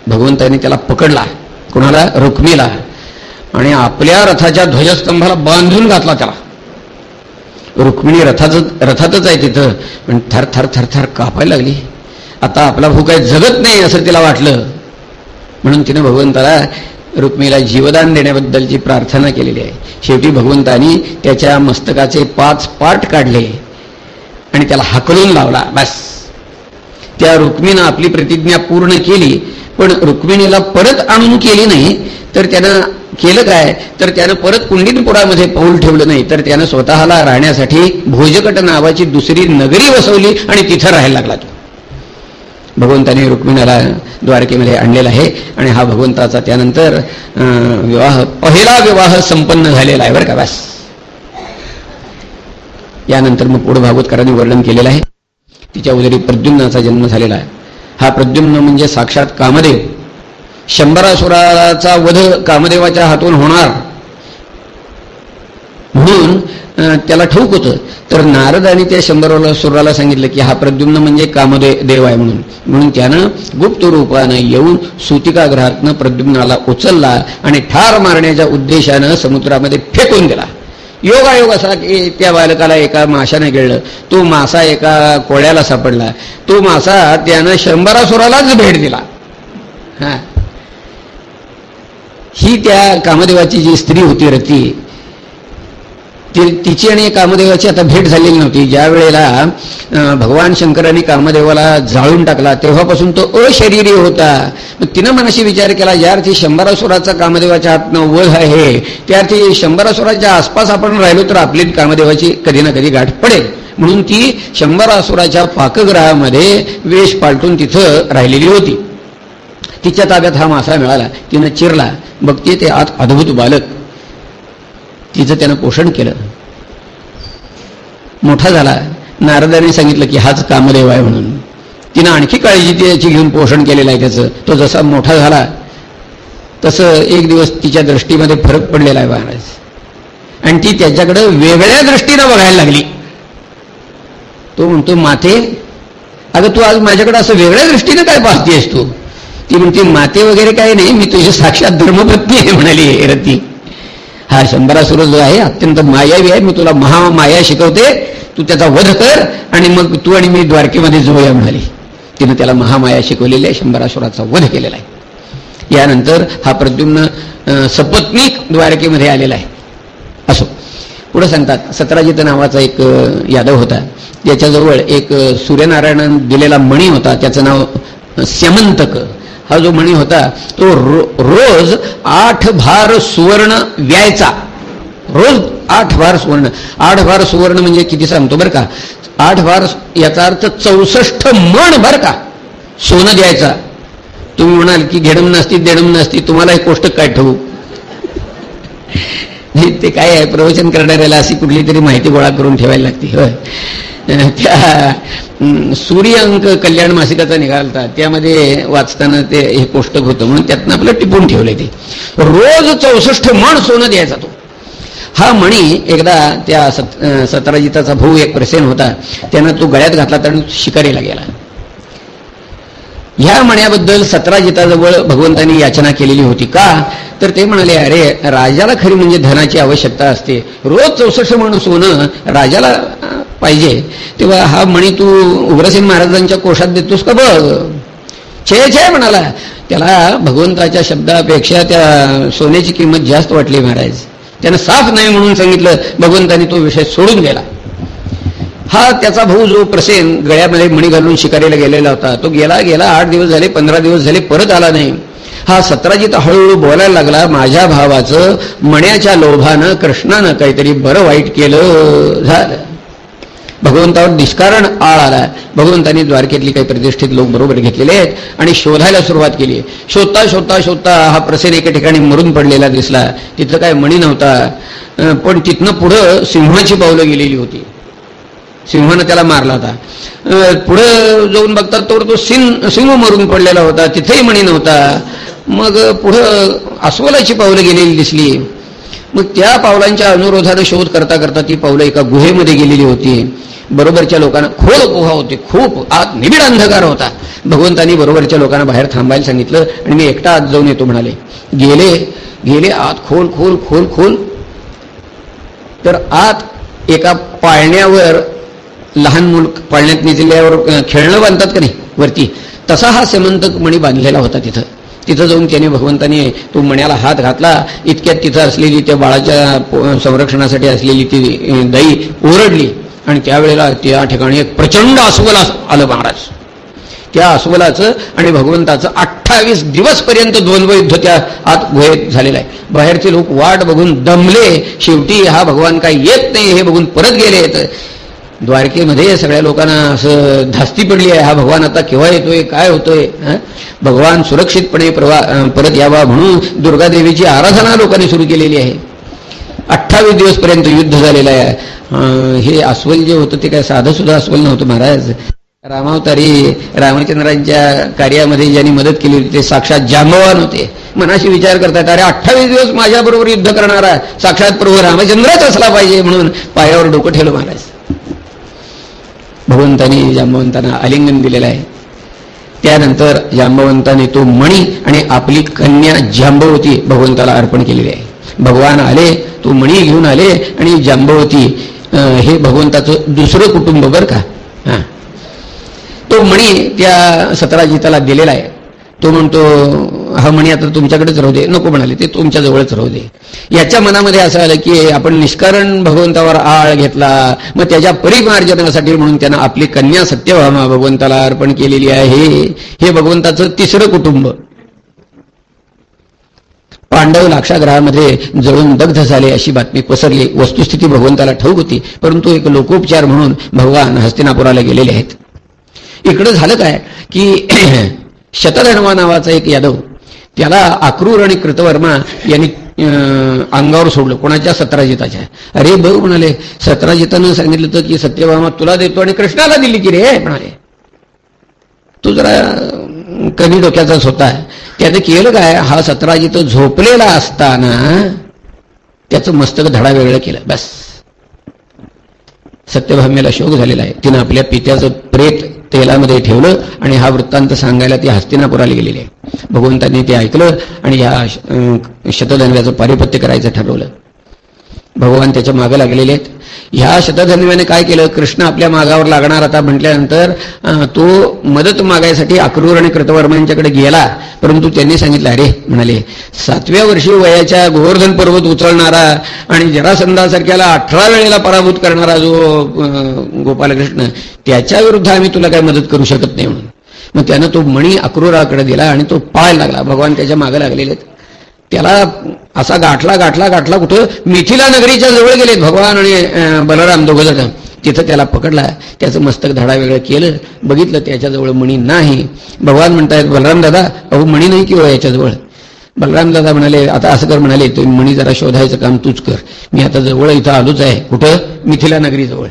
भगवंताने त्याला पकडला कुणाला? रुक्मीला आणि आपल्या रथाच्या ध्वजस्तंभाला बांधून घातला त्याला. रुक्मिणी रथाच रथातच आहे तिथं पण थर थर थर थर कापायला लागली. आता आपला भूक काही जगत नाही असं तिला वाटलं. म्हणून तिनं भगवंताला रुक्मिणीला जीवदान देण्याबद्दलची प्रार्थना केलेली आहे. शेवटी भगवंतानी त्याच्या मस्तकाचे पाच पाठ काढले आणि त्याला हाकलून लावला. बस. त्या रुक्मीनं आपली प्रतिज्ञा पूर्ण केली पण रुक्मिणीला परत आणून केली नाही तर त्यानं केलं काय? तर त्यानं परत कुंडिनपुरामध्ये पाऊल ठेवलं नाही तर त्यानं स्वतःला राहण्यासाठी भोजकट नावाची दुसरी नगरी वसवली आणि तिथं राहायला लागला तो. भगवंताने रुक्मिणाला द्वारकेमध्ये आणलेला आहे. आणि हा भगवंताचा त्यानंतर विवाह पहिला विवाह संपन्न झालेला आहे बरं का बस. यानंतर मग पुढे भागवतकरांनी वर्णन केलेलं आहे. तिच्या उदरी प्रद्युम्नाचा जन्म झालेला आहे. हा प्रद्युम्न म्हणजे साक्षात कामदेव. शंभरासुराचा वध कामदेवाच्या हातून होणार. म्हणून त्याला ठाऊक होतं. तर नारद आणि त्या शंभरवाला सुराला सांगितलं की हा प्रद्युम्न म्हणजे कामदे देव आहे म्हणून. म्हणून त्यानं गुप्त रूपानं येऊन सुतिकाग्रहातनं प्रद्युम्नाला उचलला आणि ठार मारण्याच्या उद्देशानं समुद्रामध्ये फेकून दिला. योगायोग असा की त्या बालकाला एका माशाने गिळलं. तो मासा एका कोळ्याला सापडला. तो मासा त्यानं शंभरासुरालाच भेट दिला. हा. ही त्या कामदेवाची जी स्त्री होती रती ती तिची आणि कामदेवाची आता भेट झालेली नव्हती. ज्या वेळेला भगवान शंकरांनी कामदेवाला जाळून टाकला तेव्हापासून तो अशरीरी होता. मग तिनं मनाशी विचार केला ज्या अर्थी शंभरासुराचा कामदेवाच्या हातनं वध आहे. त्या अर्थी शंभरासुराच्या आसपास आपण राहिलो तर आपली कामदेवाची कधी ना कधी गाठ पडेल. म्हणून ती शंभरासुराच्या पाकग्रहामध्ये वेश पालटून तिथं राहिलेली होती. तिच्या ताब्यात हा मासा मिळाला. तिनं चिरला. बघते ते आत अद्भुत बालक. तिचं त्यानं पोषण केलं. मोठा झाला. नारदाने सांगितलं की हाच कामदेव आहे म्हणून. तिनं आणखी काळजी त्याची घेऊन पोषण केलेलं आहे त्याचं. तो जसा मोठा झाला तसं एक दिवस तिच्या दृष्टीमध्ये फरक पडलेला आहे महाराज. आणि ती त्याच्याकडे वेगळ्या दृष्टीनं बघायला लागली. तो म्हणतो माते अगं तू आज माझ्याकडे असं वेगळ्या दृष्टीनं काय पाहतेस तू? ती म्हणते माते वगैरे काही नाही मी तुझी साक्षात धर्मपत्नी आहे म्हणाली रती. हा शंभरासुर जो आहे अत्यंत मायावी आहे. मी तुला महामाया शिकवते. तू त्याचा वध कर आणि मग तू आणि मी द्वारकेमध्ये जाऊया म्हणाली तिनं त्याला महामाया शिकवलेली आहे. शंभरासुराचा वध केलेला आहे. यानंतर हा प्रद्युम्न सपत्नीक द्वारकेमध्ये आलेला आहे. असो. पुढे सांगतात सतराजित नावाचा एक यादव होता. त्याच्याजवळ एक सूर्यनारायण सूर्यनारायणानं दिलेला मणी होता. त्याचं नाव स्यमंतक हा जो म्हणी होता तो रो, रोज आठ भार सुवर्ण व्यायचा. रोज आठ भार सुवर्ण. आठ भार सुवर्ण म्हणजे किती सांगतो बरं का? आठ भार याचा अर्थ चौसष्ट मण बरं का? सोनं द्यायचा. तुम्ही म्हणाल की घेडम नसती देडम नसती तुम्हाला एक गोष्ट काय ठेवू? ते काय आहे प्रवचन करणाऱ्याला अशी कुठली तरी माहिती गोळा करून ठेवायला लागते होय. त्या सूर्य अंक कल्याण मासिकाचा निघालता त्यामध्ये वाचताना ते हे कोष्टक होतं म्हणून त्यातनं आपलं टिपून ठेवलंय ते. रोज चौसष्ट मण सोनं द्यायचा तो. हा मणी एकदा त्या सत अं, सतराजिताचा भाऊ एक प्रसेन होता त्यानं तो गळ्यात घातला तर शिकारीला गेला. ह्या मण्याबद्दल सतराजिताजवळ भगवंतांनी याचना केलेली होती का? तर ते म्हणाले अरे राजाला खरी म्हणजे धनाची आवश्यकता असते. रोज चौसष्ट म्हणून सोनं राजाला पाहिजे. तेव्हा हा मणी तू उग्रसेन महाराजांच्या कोशात देतोस का बघ? छे छे म्हणाला. त्याला भगवंताच्या शब्दापेक्षा त्या सोन्याची किंमत जास्त वाटली महाराज. त्यानं साफ नाही म्हणून सांगितलं. भगवंतांनी तो विषय सोडून गेला. हा त्याचा भाऊ जो प्रसेन गळ्यामध्ये मणी घालून शिकारीला गेलेला होता तो गेला गेला आठ दिवस झाले पंधरा दिवस झाले परत आला नाही. हा सत्राजीत हळूहळू बोलायला लागला माझ्या भावाचं मण्याच्या लोभानं कृष्णानं काहीतरी बरं वाईट केलं झालं. भगवंतावर निष्कारण आळ आला भगवंतांनी द्वारकेतली काही प्रतिष्ठित लोक बरोबर घेतलेले आहेत आणि शोधायला सुरुवात केली शोधता शोधता शोधता हा प्रसेन एका ठिकाणी मरून पडलेला दिसला. तिथं काय मणी नव्हता. पण तिथनं पुढं सिंहाची पावलं गेलेली होती. सिंहानं त्याला मारला होता. पुढं जाऊन बघतात तर तो सिंह सिंह मरून पडलेला होता तिथेही म्हणी नव्हता. मग पुढं अस्वलाची पावलं गेलेली दिसली. मग त्या पावलांच्या अनुरोधानं शोध करता करता ती पावलं एका गुहेमध्ये गेलेली होती. बरोबरच्या लोकांना खोल गुहा होती खूप आत निबिड अंधकार होता. भगवंतांनी बरोबरच्या लोकांना बाहेर थांबायला सांगितलं आणि मी एकटा आत जाऊन येतो म्हणाले. गेले गेले आत खोल खोल खोल खोल. तर आत एका पाळण्यावर लहान मूल पाळण्यात निघल्यावर खेळणं बांधतात का नाही वरती तसा हा सेमंत मणी बांधलेला होता तिथं. तिथं जाऊन त्याने भगवंताने तो मण्याला हात घातला इतक्यात तिथं असलेली त्या बाळाच्या संरक्षणासाठी असलेली ती दाई ओरडली. आणि त्यावेळेला त्या ठिकाणी एक प्रचंड अस्वल आलं महाराज. त्या अस्वलाचं आणि भगवंताचं अठ्ठावीस दिवसपर्यंत द्वंद्व युद्ध त्या आत गुहेत झालेलं आहे. बाहेरचे लोक वाट बघून दमले शेवटी हा भगवान काही येत नाही हे बघून परत गेलेत. द्वारकेमध्ये सगळ्या लोकांना असं धास्ती पडली आहे हा भगवान आता केव्हा येतोय काय होतोय भगवान सुरक्षितपणे प्रवा परत यावा म्हणून दुर्गादेवीची आराधना लोकांनी सुरू केलेली आहे. अठ्ठावीस दिवसपर्यंत युद्ध झालेलं आहे. हे अस्वल जे होतं ते काय साधं सुद्धा अस्वल नव्हतं महाराज. रामावतारी रामचंद्रांच्या कार्यामध्ये ज्यांनी मदत केली होती ते साक्षात जांबवान होते. मनाशी विचार करतात अरे अठ्ठावीस दिवस माझ्याबरोबर युद्ध करणारा साक्षात प्रभू रामचंद्रच असला पाहिजे म्हणून पायावर डोकं ठेवलं महाराज. भगवंतानी जांबवंतांना आलिंगन दिलेलं आहे. त्यानंतर जांबवंताने तो मणी आणि आपली कन्या जांबवती भगवंताला अर्पण केलेली आहे. भगवान आले तो मणी घेऊन आले आणि जांबवती अं, हे भगवंताचं दुसरं कुटुंब बरं का? हां. तो मणी त्या सतराजिताला दिलेला आहे. तो म्हणतो हा म्हणे आता तुमच्याकडेच राहू दे. नको म्हणाले ते तुमच्या जवळच राहू दे. याच्या मनामध्ये असं आलं की आपण निष्कारण भगवंतावर आळ घेतला मग त्याच्या परिमार्जनासाठी म्हणून त्यानं आपली कन्या सत्यभामा भगवंताला अर्पण केलेली आहे. हे भगवंताचं तिसरं कुटुंब. पांडव लाक्षाग्रहामध्ये जळून दग्ध झाले अशी बातमी पसरली. वस्तुस्थिती भगवंताला ठाऊक होती परंतु एक लोकोपचार म्हणून भगवान हस्तिनापुराला गेलेले आहेत. इकडं झालं काय की शतधन्वा नावाचा एक यादव त्याला अक्रूर आणि कृतवर्मा यांनी अं, अंगावर सोडलं. कोणाच्या? सतराजिताच्या. अरे बघ म्हणाले सत्राजितानं सांगितलं होतं की सत्यभामा तुला देतो आणि कृष्णाला दिली की रे म्हणाले. तू जरा कमी डोक्याचाच होता त्याने केलं काय? हा सतराजित झोपलेला असताना त्याचं मस्तक धडा वेगळं केलं. बस. सत्यभामेला शोक झालेला आहे. तिनं आपल्या पित्याचं प्रेत तेलामध्ये ठेवलं आणि हा वृत्तांत सांगायला ती हस्तिनापुराला गेलेली आहे. भगवंतांनी ते ऐकलं आणि या अं, पारिपत्य करायचं ठरवलं. भगवान त्याच्यामागे लागलेले आहेत. ह्या शतधन्व्याने काय केलं? कृष्ण आपल्या मागावर लागणार आता म्हटल्यानंतर तो मदत मागायसाठी अक्रूर आणि कृतवर्मांच्याकडे गेला. परंतु त्यांनी सांगितलं अरे म्हणाले सातव्या वर्षी वयाच्या गोवर्धन पर्वत उचलणारा आणि जरासंधासारख्याला अठरा वेळेला पराभूत करणारा जो गोपालकृष्ण त्याच्या विरुद्ध आम्ही तुला काय मदत करू शकत नाही म्हणून. मग त्यानं तो मणी अक्रूराकडे दिला आणि तो पाळायला लागला. भगवान त्याच्यामागे लागलेले आहेत. त्याला असा गाठला गाठला गाठला कुठं? मिथिला नगरीच्या जवळ गेलेत भगवान आणि बलराम दोघं जण. तिथं त्याला पकडला. त्याचं मस्तक धडा वेगळं केलं. बघितलं त्याच्याजवळ मणी नाही. भगवान म्हणतायत बलराम दादा अहो मणी नाही किंवा हो याच्याजवळ? बलराम दादा म्हणाले आता असं कर म्हणाले तुम्ही मणी जरा शोधायचं काम तूच कर. मी आता जवळ इथं आलोच आहे. कुठं? मिथिला नगरीजवळ.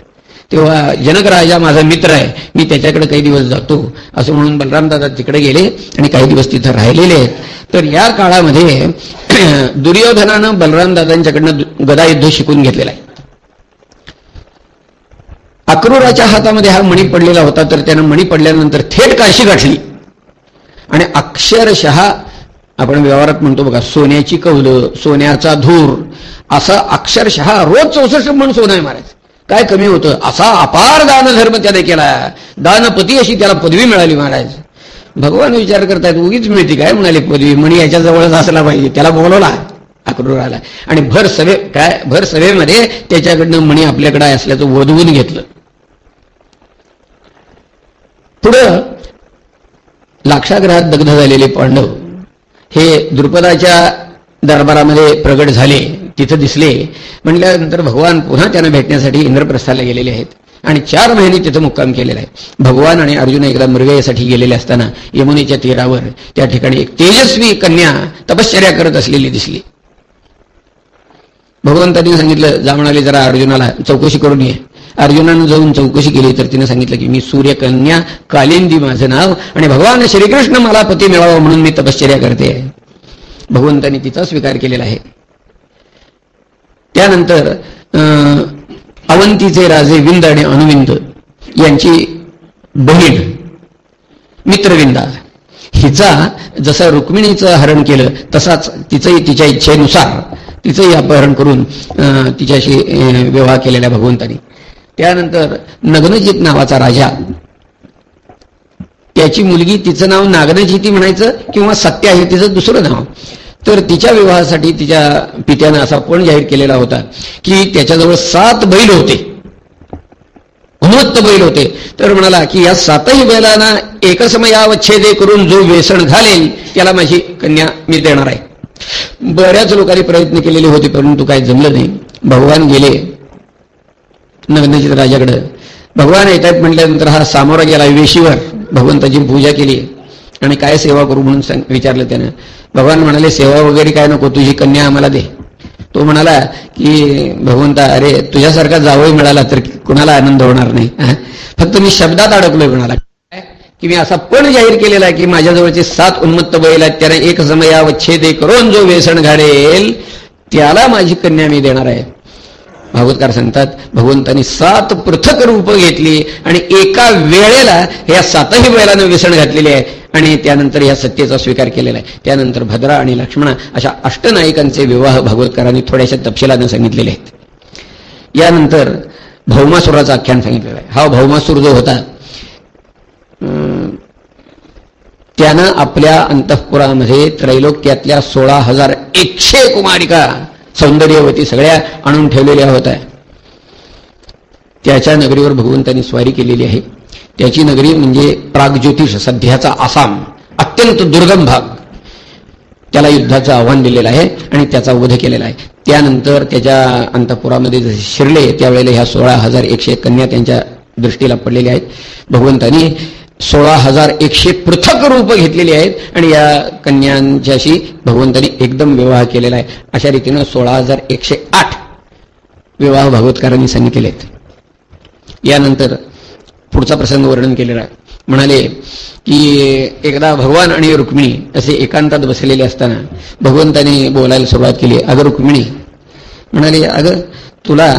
तेव्हा जनक राजा माझा मित्र आहे. मी त्याच्याकडे काही दिवस जातो. असं म्हणून बलरामदादा तिकडे गेले आणि काही दिवस तिथं राहिलेले आहेत. तर या काळामध्ये [clears throat] दुर्योधनानं बलरामदादांच्याकडनं गदायुद्ध शिकून घेतलेला आहे. अक्रूराच्या हातामध्ये हा मणी पडलेला होता तर त्यानं मणी पडल्यानंतर थेट काशी गाठली. आणि अक्षरशः आपण व्यवहारात म्हणतो बघा सोन्याची कौलं सोन्याचा धूर असा अक्षरशः रोज चौसष्ट मन सोनं आहे महाराज काय कमी होतं? असा अपार दानधर्म त्याने केला दानपती अशी त्याला पदवी मिळाली महाराज भगवान विचार करतायत उगीच मिळते काय? म्हणाली पदवी. म्हणी याच्या जवळच असला पाहिजे. त्याला बोलवला अक्रूराला आणि भर सभे काय? भर सभेमध्ये त्याच्याकडनं म्हणी आपल्याकडे असल्याचं वधवून घेतलं. पुढं लाक्षाग्रहात दग्ध झालेले पांडव हे द्रुपदाच्या दरबारामध्ये प्रगट झाले. तिथं दिसले. म्हटल्यानंतर भगवान पुन्हा त्यांना भेटण्यासाठी इंद्रप्रस्थाला गेलेले आहेत. आणि चार महिने तिथं मुक्काम केलेला आहे. भगवान आणि अर्जुन एकदा मृगयासाठी गेलेले असताना यमुनेच्या तीरावर त्या ठिकाणी एक तेजस्वी कन्या तपश्चर्या करत असलेली दिसली. भगवंतांनी सांगितलं जा म्हणाले जरा अर्जुनाला चौकशी करून ये. अर्जुनानं जाऊन चौकशी केली तर तिने सांगितलं की मी सूर्यकन्या कालिंदी माझं नाव आणि भगवान श्रीकृष्ण मला पती मिळावा म्हणून मी तपश्चर्या करते. भगवंतांनी तिचा स्वीकार केलेला आहे. त्यानंतर अं, अवंतीचे राजे विंद आणि अनुविंद यांची बहीण मित्रविंदा. हिचा जसा रुक्मिणीचं हरण केलं तसाच तिचंही तिच्या इच्छेनुसार तिचंही अपहरण करून अं, तिच्याशी विवाह केलेल्या भगवंतानी. त्यानंतर नग्नजित नावाचा राजा. त्याची मुलगी तिचं नाव नागनजिती म्हणायचं किंवा सत्या हे तिचं दुसरं नाव. तर तिच्या विवाहासाठी तिच्या पित्यानं असा पण जाहीर केलेला होता की त्याच्याजवळ सात बैल होते. उन्मत्त बैल होते. तर म्हणाला की या सातही बैलांना एकसमयावच्छेदे करून जो व्यसन घालेल त्याला माझी कन्या मी देणार आहे. बऱ्याच लोकांनी प्रयत्न केलेले होते परंतु काय जमलं नाही. भगवान गेले. नग्नजित राजाकडं. भगवान येतात म्हटल्यानंतर हा सामोरा गेला वेशीवर. भगवंताची पूजा केली. आणि काय सेवा करू म्हणून सांग विचारलं त्यानं. भगवान म्हणाले सेवा वगैरे काय नको तुझी कन्या आम्हाला दे. तो म्हणाला की भगवंता अरे तुझ्यासारखा जावई मिळाला तर कुणाला आनंद होणार नाही फक्त मी शब्दात अडकलोय म्हणाला. की मी असा पण जाहीर केलेला आहे की माझ्याजवळचे सात उन्मत्त बैल आहेत त्याने एक समयावच्छेद करून जो व्यसन घाडेल त्याला माझी कन्या मी देणार आहे. भागवतकार सांगतात भगवंतांनी सात पृथक रूप घेतली आणि एका वेळेला ह्या सातही बैलानं व्यसन घातलेली आहे आणि त्यानंतर ह्या सत्तेचा स्वीकार केलेला आहे. त्यानंतर भद्रा आणि लक्ष्मणा अशा अष्टनायकांचे विवाह भागवतकारांनी थोड्याशा तपशिलानं सांगितलेले आहेत. यानंतर भौमासुराचं आख्यान सांगितलेलं आहे. हा भौमासूर जो होता त्यानं आपल्या अंतःपुरामध्ये त्रैलोक्यातल्या सोळा हजार एकशे कुमारिका सौंदर्यवती सगळ्या आणून ठेवलेल्या होत्या त्याच्या नगरीवर भगवंतांनी स्वारी केलेली आहे. त्याची नगरी म्हणजे प्रागज्योतिष सध्याचा आसाम अत्यंत दुर्गम भाग. त्याला युद्धाचं आव्हान दिलेलं आहे आणि त्याचा वध केलेला आहे. त्यानंतर त्याच्या अंतपुरामध्ये जसे शिरले त्यावेळेला ह्या सोळा हजार एकशे कन्या त्यांच्या दृष्टीला पडलेल्या आहेत. भगवंतांनी सोळा हजार एकशे पृथक रूप घेतलेली आहेत आणि या कन्यांच्याशी भगवंतांनी एकदम विवाह केलेला आहे. अशा रीतीनं सोळा हजार एकशे आठ विवाह भागवतकारांनी सांगितलेले आहेत. यानंतर पुढचा प्रसंग वर्णन केलेला आहे. म्हणाले की एकदा भगवान आणि रुक्मिणी असे एकांतात बसलेले असताना भगवंताने बोलायला सुरुवात केली. अगं रुक्मिणी म्हणाले अगं तुला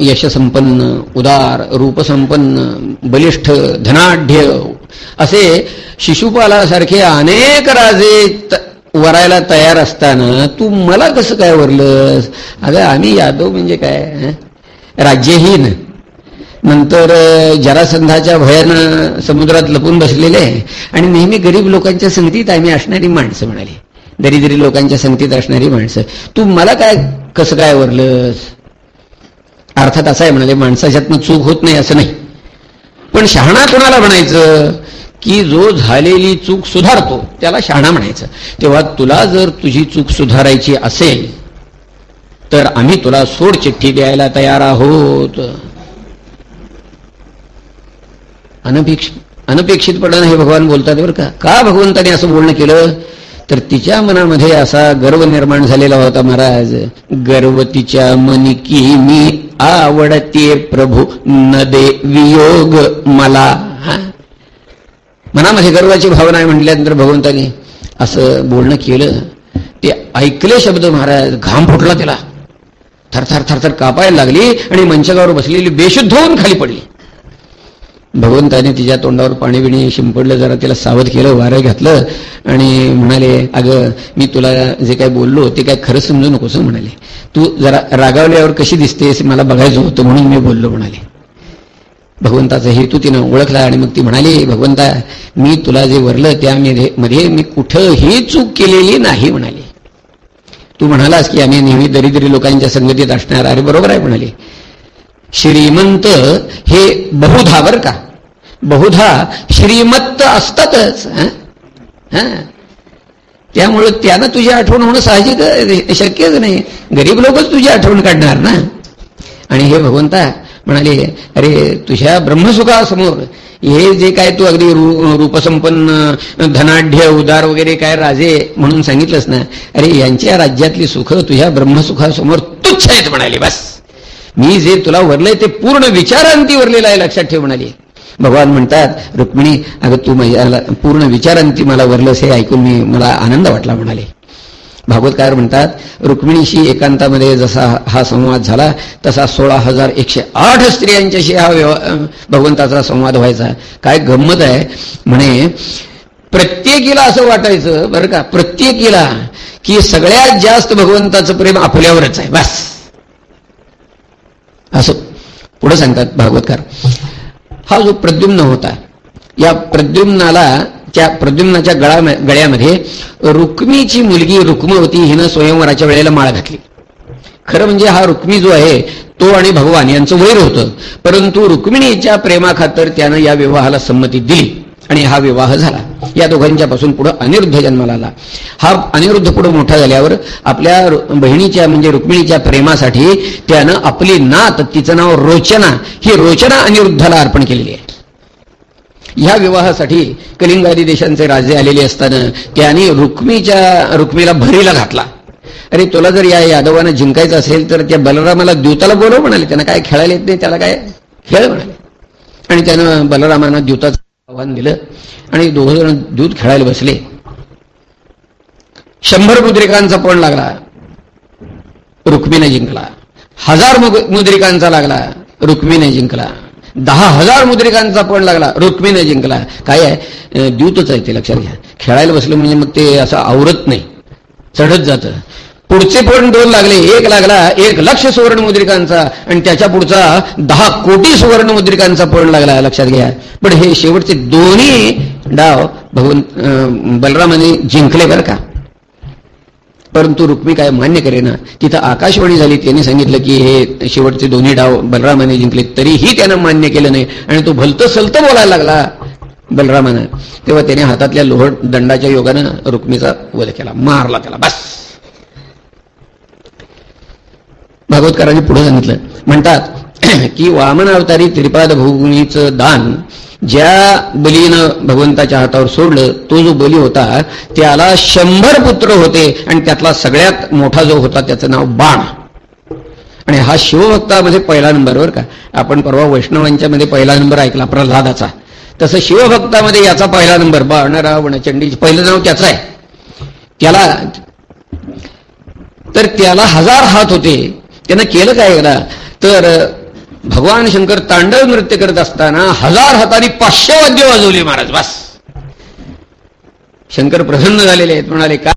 यशसंपन्न उदार रूपसंपन्न बलिष्ठ धनाढ्य असे शिशुपालासारखे अनेक राजे वरायला तयार असताना तू मला कसं काय वरलंस? अगं आम्ही यादव म्हणजे काय राज्यहीन नंतर जरासंधाच्या भयानं समुद्रात लपून बसलेले आणि नेहमी गरीब लोकांच्या संगतीत आम्ही असणारी माणसं म्हणाली. दरिद्री लोकांच्या संगतीत असणारी माणसं. तू मला काय कसं काय वरलंस? अर्थात असं आहे म्हणाले माणसाच्यातनं चूक होत नाही असं नाही. पण शहाणा कोणाला म्हणायचं? की जो झालेली चूक सुधारतो त्याला शहाणा म्हणायचं. तेव्हा तुला जर तुझी चूक सुधारायची असेल तर आम्ही तुला सोड चिठ्ठी द्यायला तयार आहोत. अनपेक्षित अनपेक्षितपणानं हे भगवान बोलतात बरं का? का भगवंताने असं बोलणं केलं? तर तिच्या मनामध्ये असा गर्व निर्माण झालेला होता महाराज. गर्व तिच्या मनिकी मी आवडते प्रभू न दे वियोग मला. हा? मनामध्ये गर्वाची भावना आहे म्हटल्यानंतर भगवंताने असं बोलणं केलं. ते ऐकले शब्द महाराज घाम फुटला त्याला. थरथर थरथर कापायला लागली आणि मंचकावर बसलेली बेशुद्ध होऊन खाली पडली. भगवंताने तिच्या तोंडावर पाणी बिणी शिंपडलं जरा तिला सावध केलं वारं घातलं आणि म्हणाले अगं मी तुला जे काय बोललो ते काय खरं समजू नकोस म्हणाले. तू जरा रागावल्यावर कशी दिसतेस मला बघायचं होतं म्हणून मी बोललो म्हणाले. भगवंताचा हेतू तिनं ओळखला आणि मग ती म्हणाली भगवंता मी तुला जे वरलं त्यामध्ये मध्ये मी कुठंही चूक केलेली नाही म्हणाली. तू म्हणालास की आम्ही नेहमी दरिद्री लोकांच्या संगतीत असणार अरे बरोबर आहे म्हणाले. श्रीमंत हे बहुधा बर का? बहुधा श्रीमत्त असतातच त्यामुळं त्यानं तुझी आठवण होणं साहजिक शक्यच नाही. गरीब लोकच तुझी आठवण काढणार ना? आणि हे भगवंता म्हणाले अरे तुझ्या ब्रह्मसुखासमोर हे जे काय तू अगदी रू- रूपसंपन्न धनाढ्य उदार वगैरे काय राजे म्हणून सांगितलंस ना अरे यांच्या राज्यातली सुख तुझ्या ब्रह्मसुखासमोर तुच्छ आहेत म्हणाले बस. मी जे तुला वरलंय ते पूर्ण विचारांती वरलेलं आहे लक्षात ठेव म्हणाली. भगवान म्हणतात रुक्मिणी अगं तू माझ्याला पूर्ण विचारांती मला वरलंस हे ऐकून मी मला आनंद वाटला म्हणाले. भागवतकार म्हणतात रुक्मिणीशी एकांतामध्ये जसा हा संवाद झाला तसा सोळा हजार एकशे आठ स्त्रियांच्याशी हा भगवंताचा संवाद व्हायचा. काय गंमत आहे म्हणे प्रत्येकीला असं वाटायचं बरं का प्रत्येकीला की सगळ्यात जास्त भगवंताचं प्रेम आपल्यावरच आहे बस. असं पुढे सांगतात भागवतकार. हा जो प्रद्युम्न होता या प्रद्युम्नाला त्या प्रद्युम्नाच्या गळा गळ्यामध्ये रुक्मीची मुलगी रुक्मवती हिनं स्वयंवराच्या वेळेला माळ घातली. खरं म्हणजे हा रुक्मी जो आहे तो आणि भगवान यांचं वैर होतं. परंतु रुक्मिणीच्या प्रेमाखातर त्यानं या विवाहाला संमती दिली. आणि हा विवाह झाला. या दोघांच्या पासून पुढे अनिरुद्ध जन्माला आला. हा अनिरुद्ध पुढे मोठा झाल्यावर आपल्या बहिणीच्या म्हणजे रुक्मिणीच्या प्रेमासाठी त्यानं आपली नात तिचं नाव रोचना ही रोचना अनिरुद्धाला अर्पण केलेली आहे. ह्या विवाहासाठी कलिंगादी देशांचे राजे आलेले असताना त्याने रुक्मीच्या रुक्मीला भरीला घातला. अरे तुला जर या यादवानं जिंकायचं असेल तर त्या बलरामाला द्यूताला बोलव म्हणाले. त्यांना काय खेळायला येत नाही त्याला काय खेळ म्हणाले. आणि त्यानं बलरामानं द्यूताचा आव्हान दिलं आणि दोघं जण दूध खेळायला बसले. शंभर मुद्रिकांचा पण लागला. रुक्मीने जिंकला. हजार मुद्रिकांचा लागला. रुक्मीने जिंकला. दहा हजार मुद्रिकांचा पण लागला. रुक्मीने जिंकला. काय आहे? दूतच द्यूतच आहे ते लक्षात घ्या. खेळायला बसलं म्हणजे मग ते असं आवरत नाही. चढत जातं. पुढचे पण दोन लागले. एक लागला एक लक्ष सुवर्ण मुद्रिकांचा आणि त्याच्या पुढचा दहा कोटी सुवर्ण मुद्रिकांचा पण लागला. लक्षात घ्या. पण हे शेवटचे दोन्ही डाव भगवंत बलरामाने जिंकले बरं का? परंतु रुक्मी काय मान्य करेना. तिथं आकाशवाणी झाली त्यांनी सांगितलं की हे शेवटचे दोन्ही डाव बलरामाने जिंकले तरीही त्यानं मान्य केलं नाही. आणि तो भलतं सलतं बोलायला लागला बलरामानं. तेव्हा त्याने हातातल्या लोह दंडाच्या योगानं रुक्मीचा वध केला मारला त्याला बस. भागवतकरांनी पुढे सांगितलं. म्हणतात [clears throat] की वामन अवतारी त्रिपाद भूमीचं दान ज्या बलीनं भगवंताच्या हातावर सोडलं तो जो बली होता त्याला शंभर पुत्र होते आणि त्यातला सगळ्यात मोठा जो होता त्याचं नाव बाण. आणि हा शिवभक्तामध्ये पहिला नंबरवर का. आपण परवा वैष्णवांच्या मध्ये पहिला नंबर ऐकला प्रल्हादाचा तसं शिवभक्तामध्ये याचा पहिला नंबर बाण रावण चंडी पहिलं नाव त्याचं आहे. त्याला तर त्याला हजार हात होते. त्यानं केलं काय एकदा? तर भगवान शंकर तांडव नृत्य करत असताना हजार हातांनी पाचशे वाद्य वाजवली महाराज बस. शंकर प्रसन्न झालेले आहेत म्हणाले का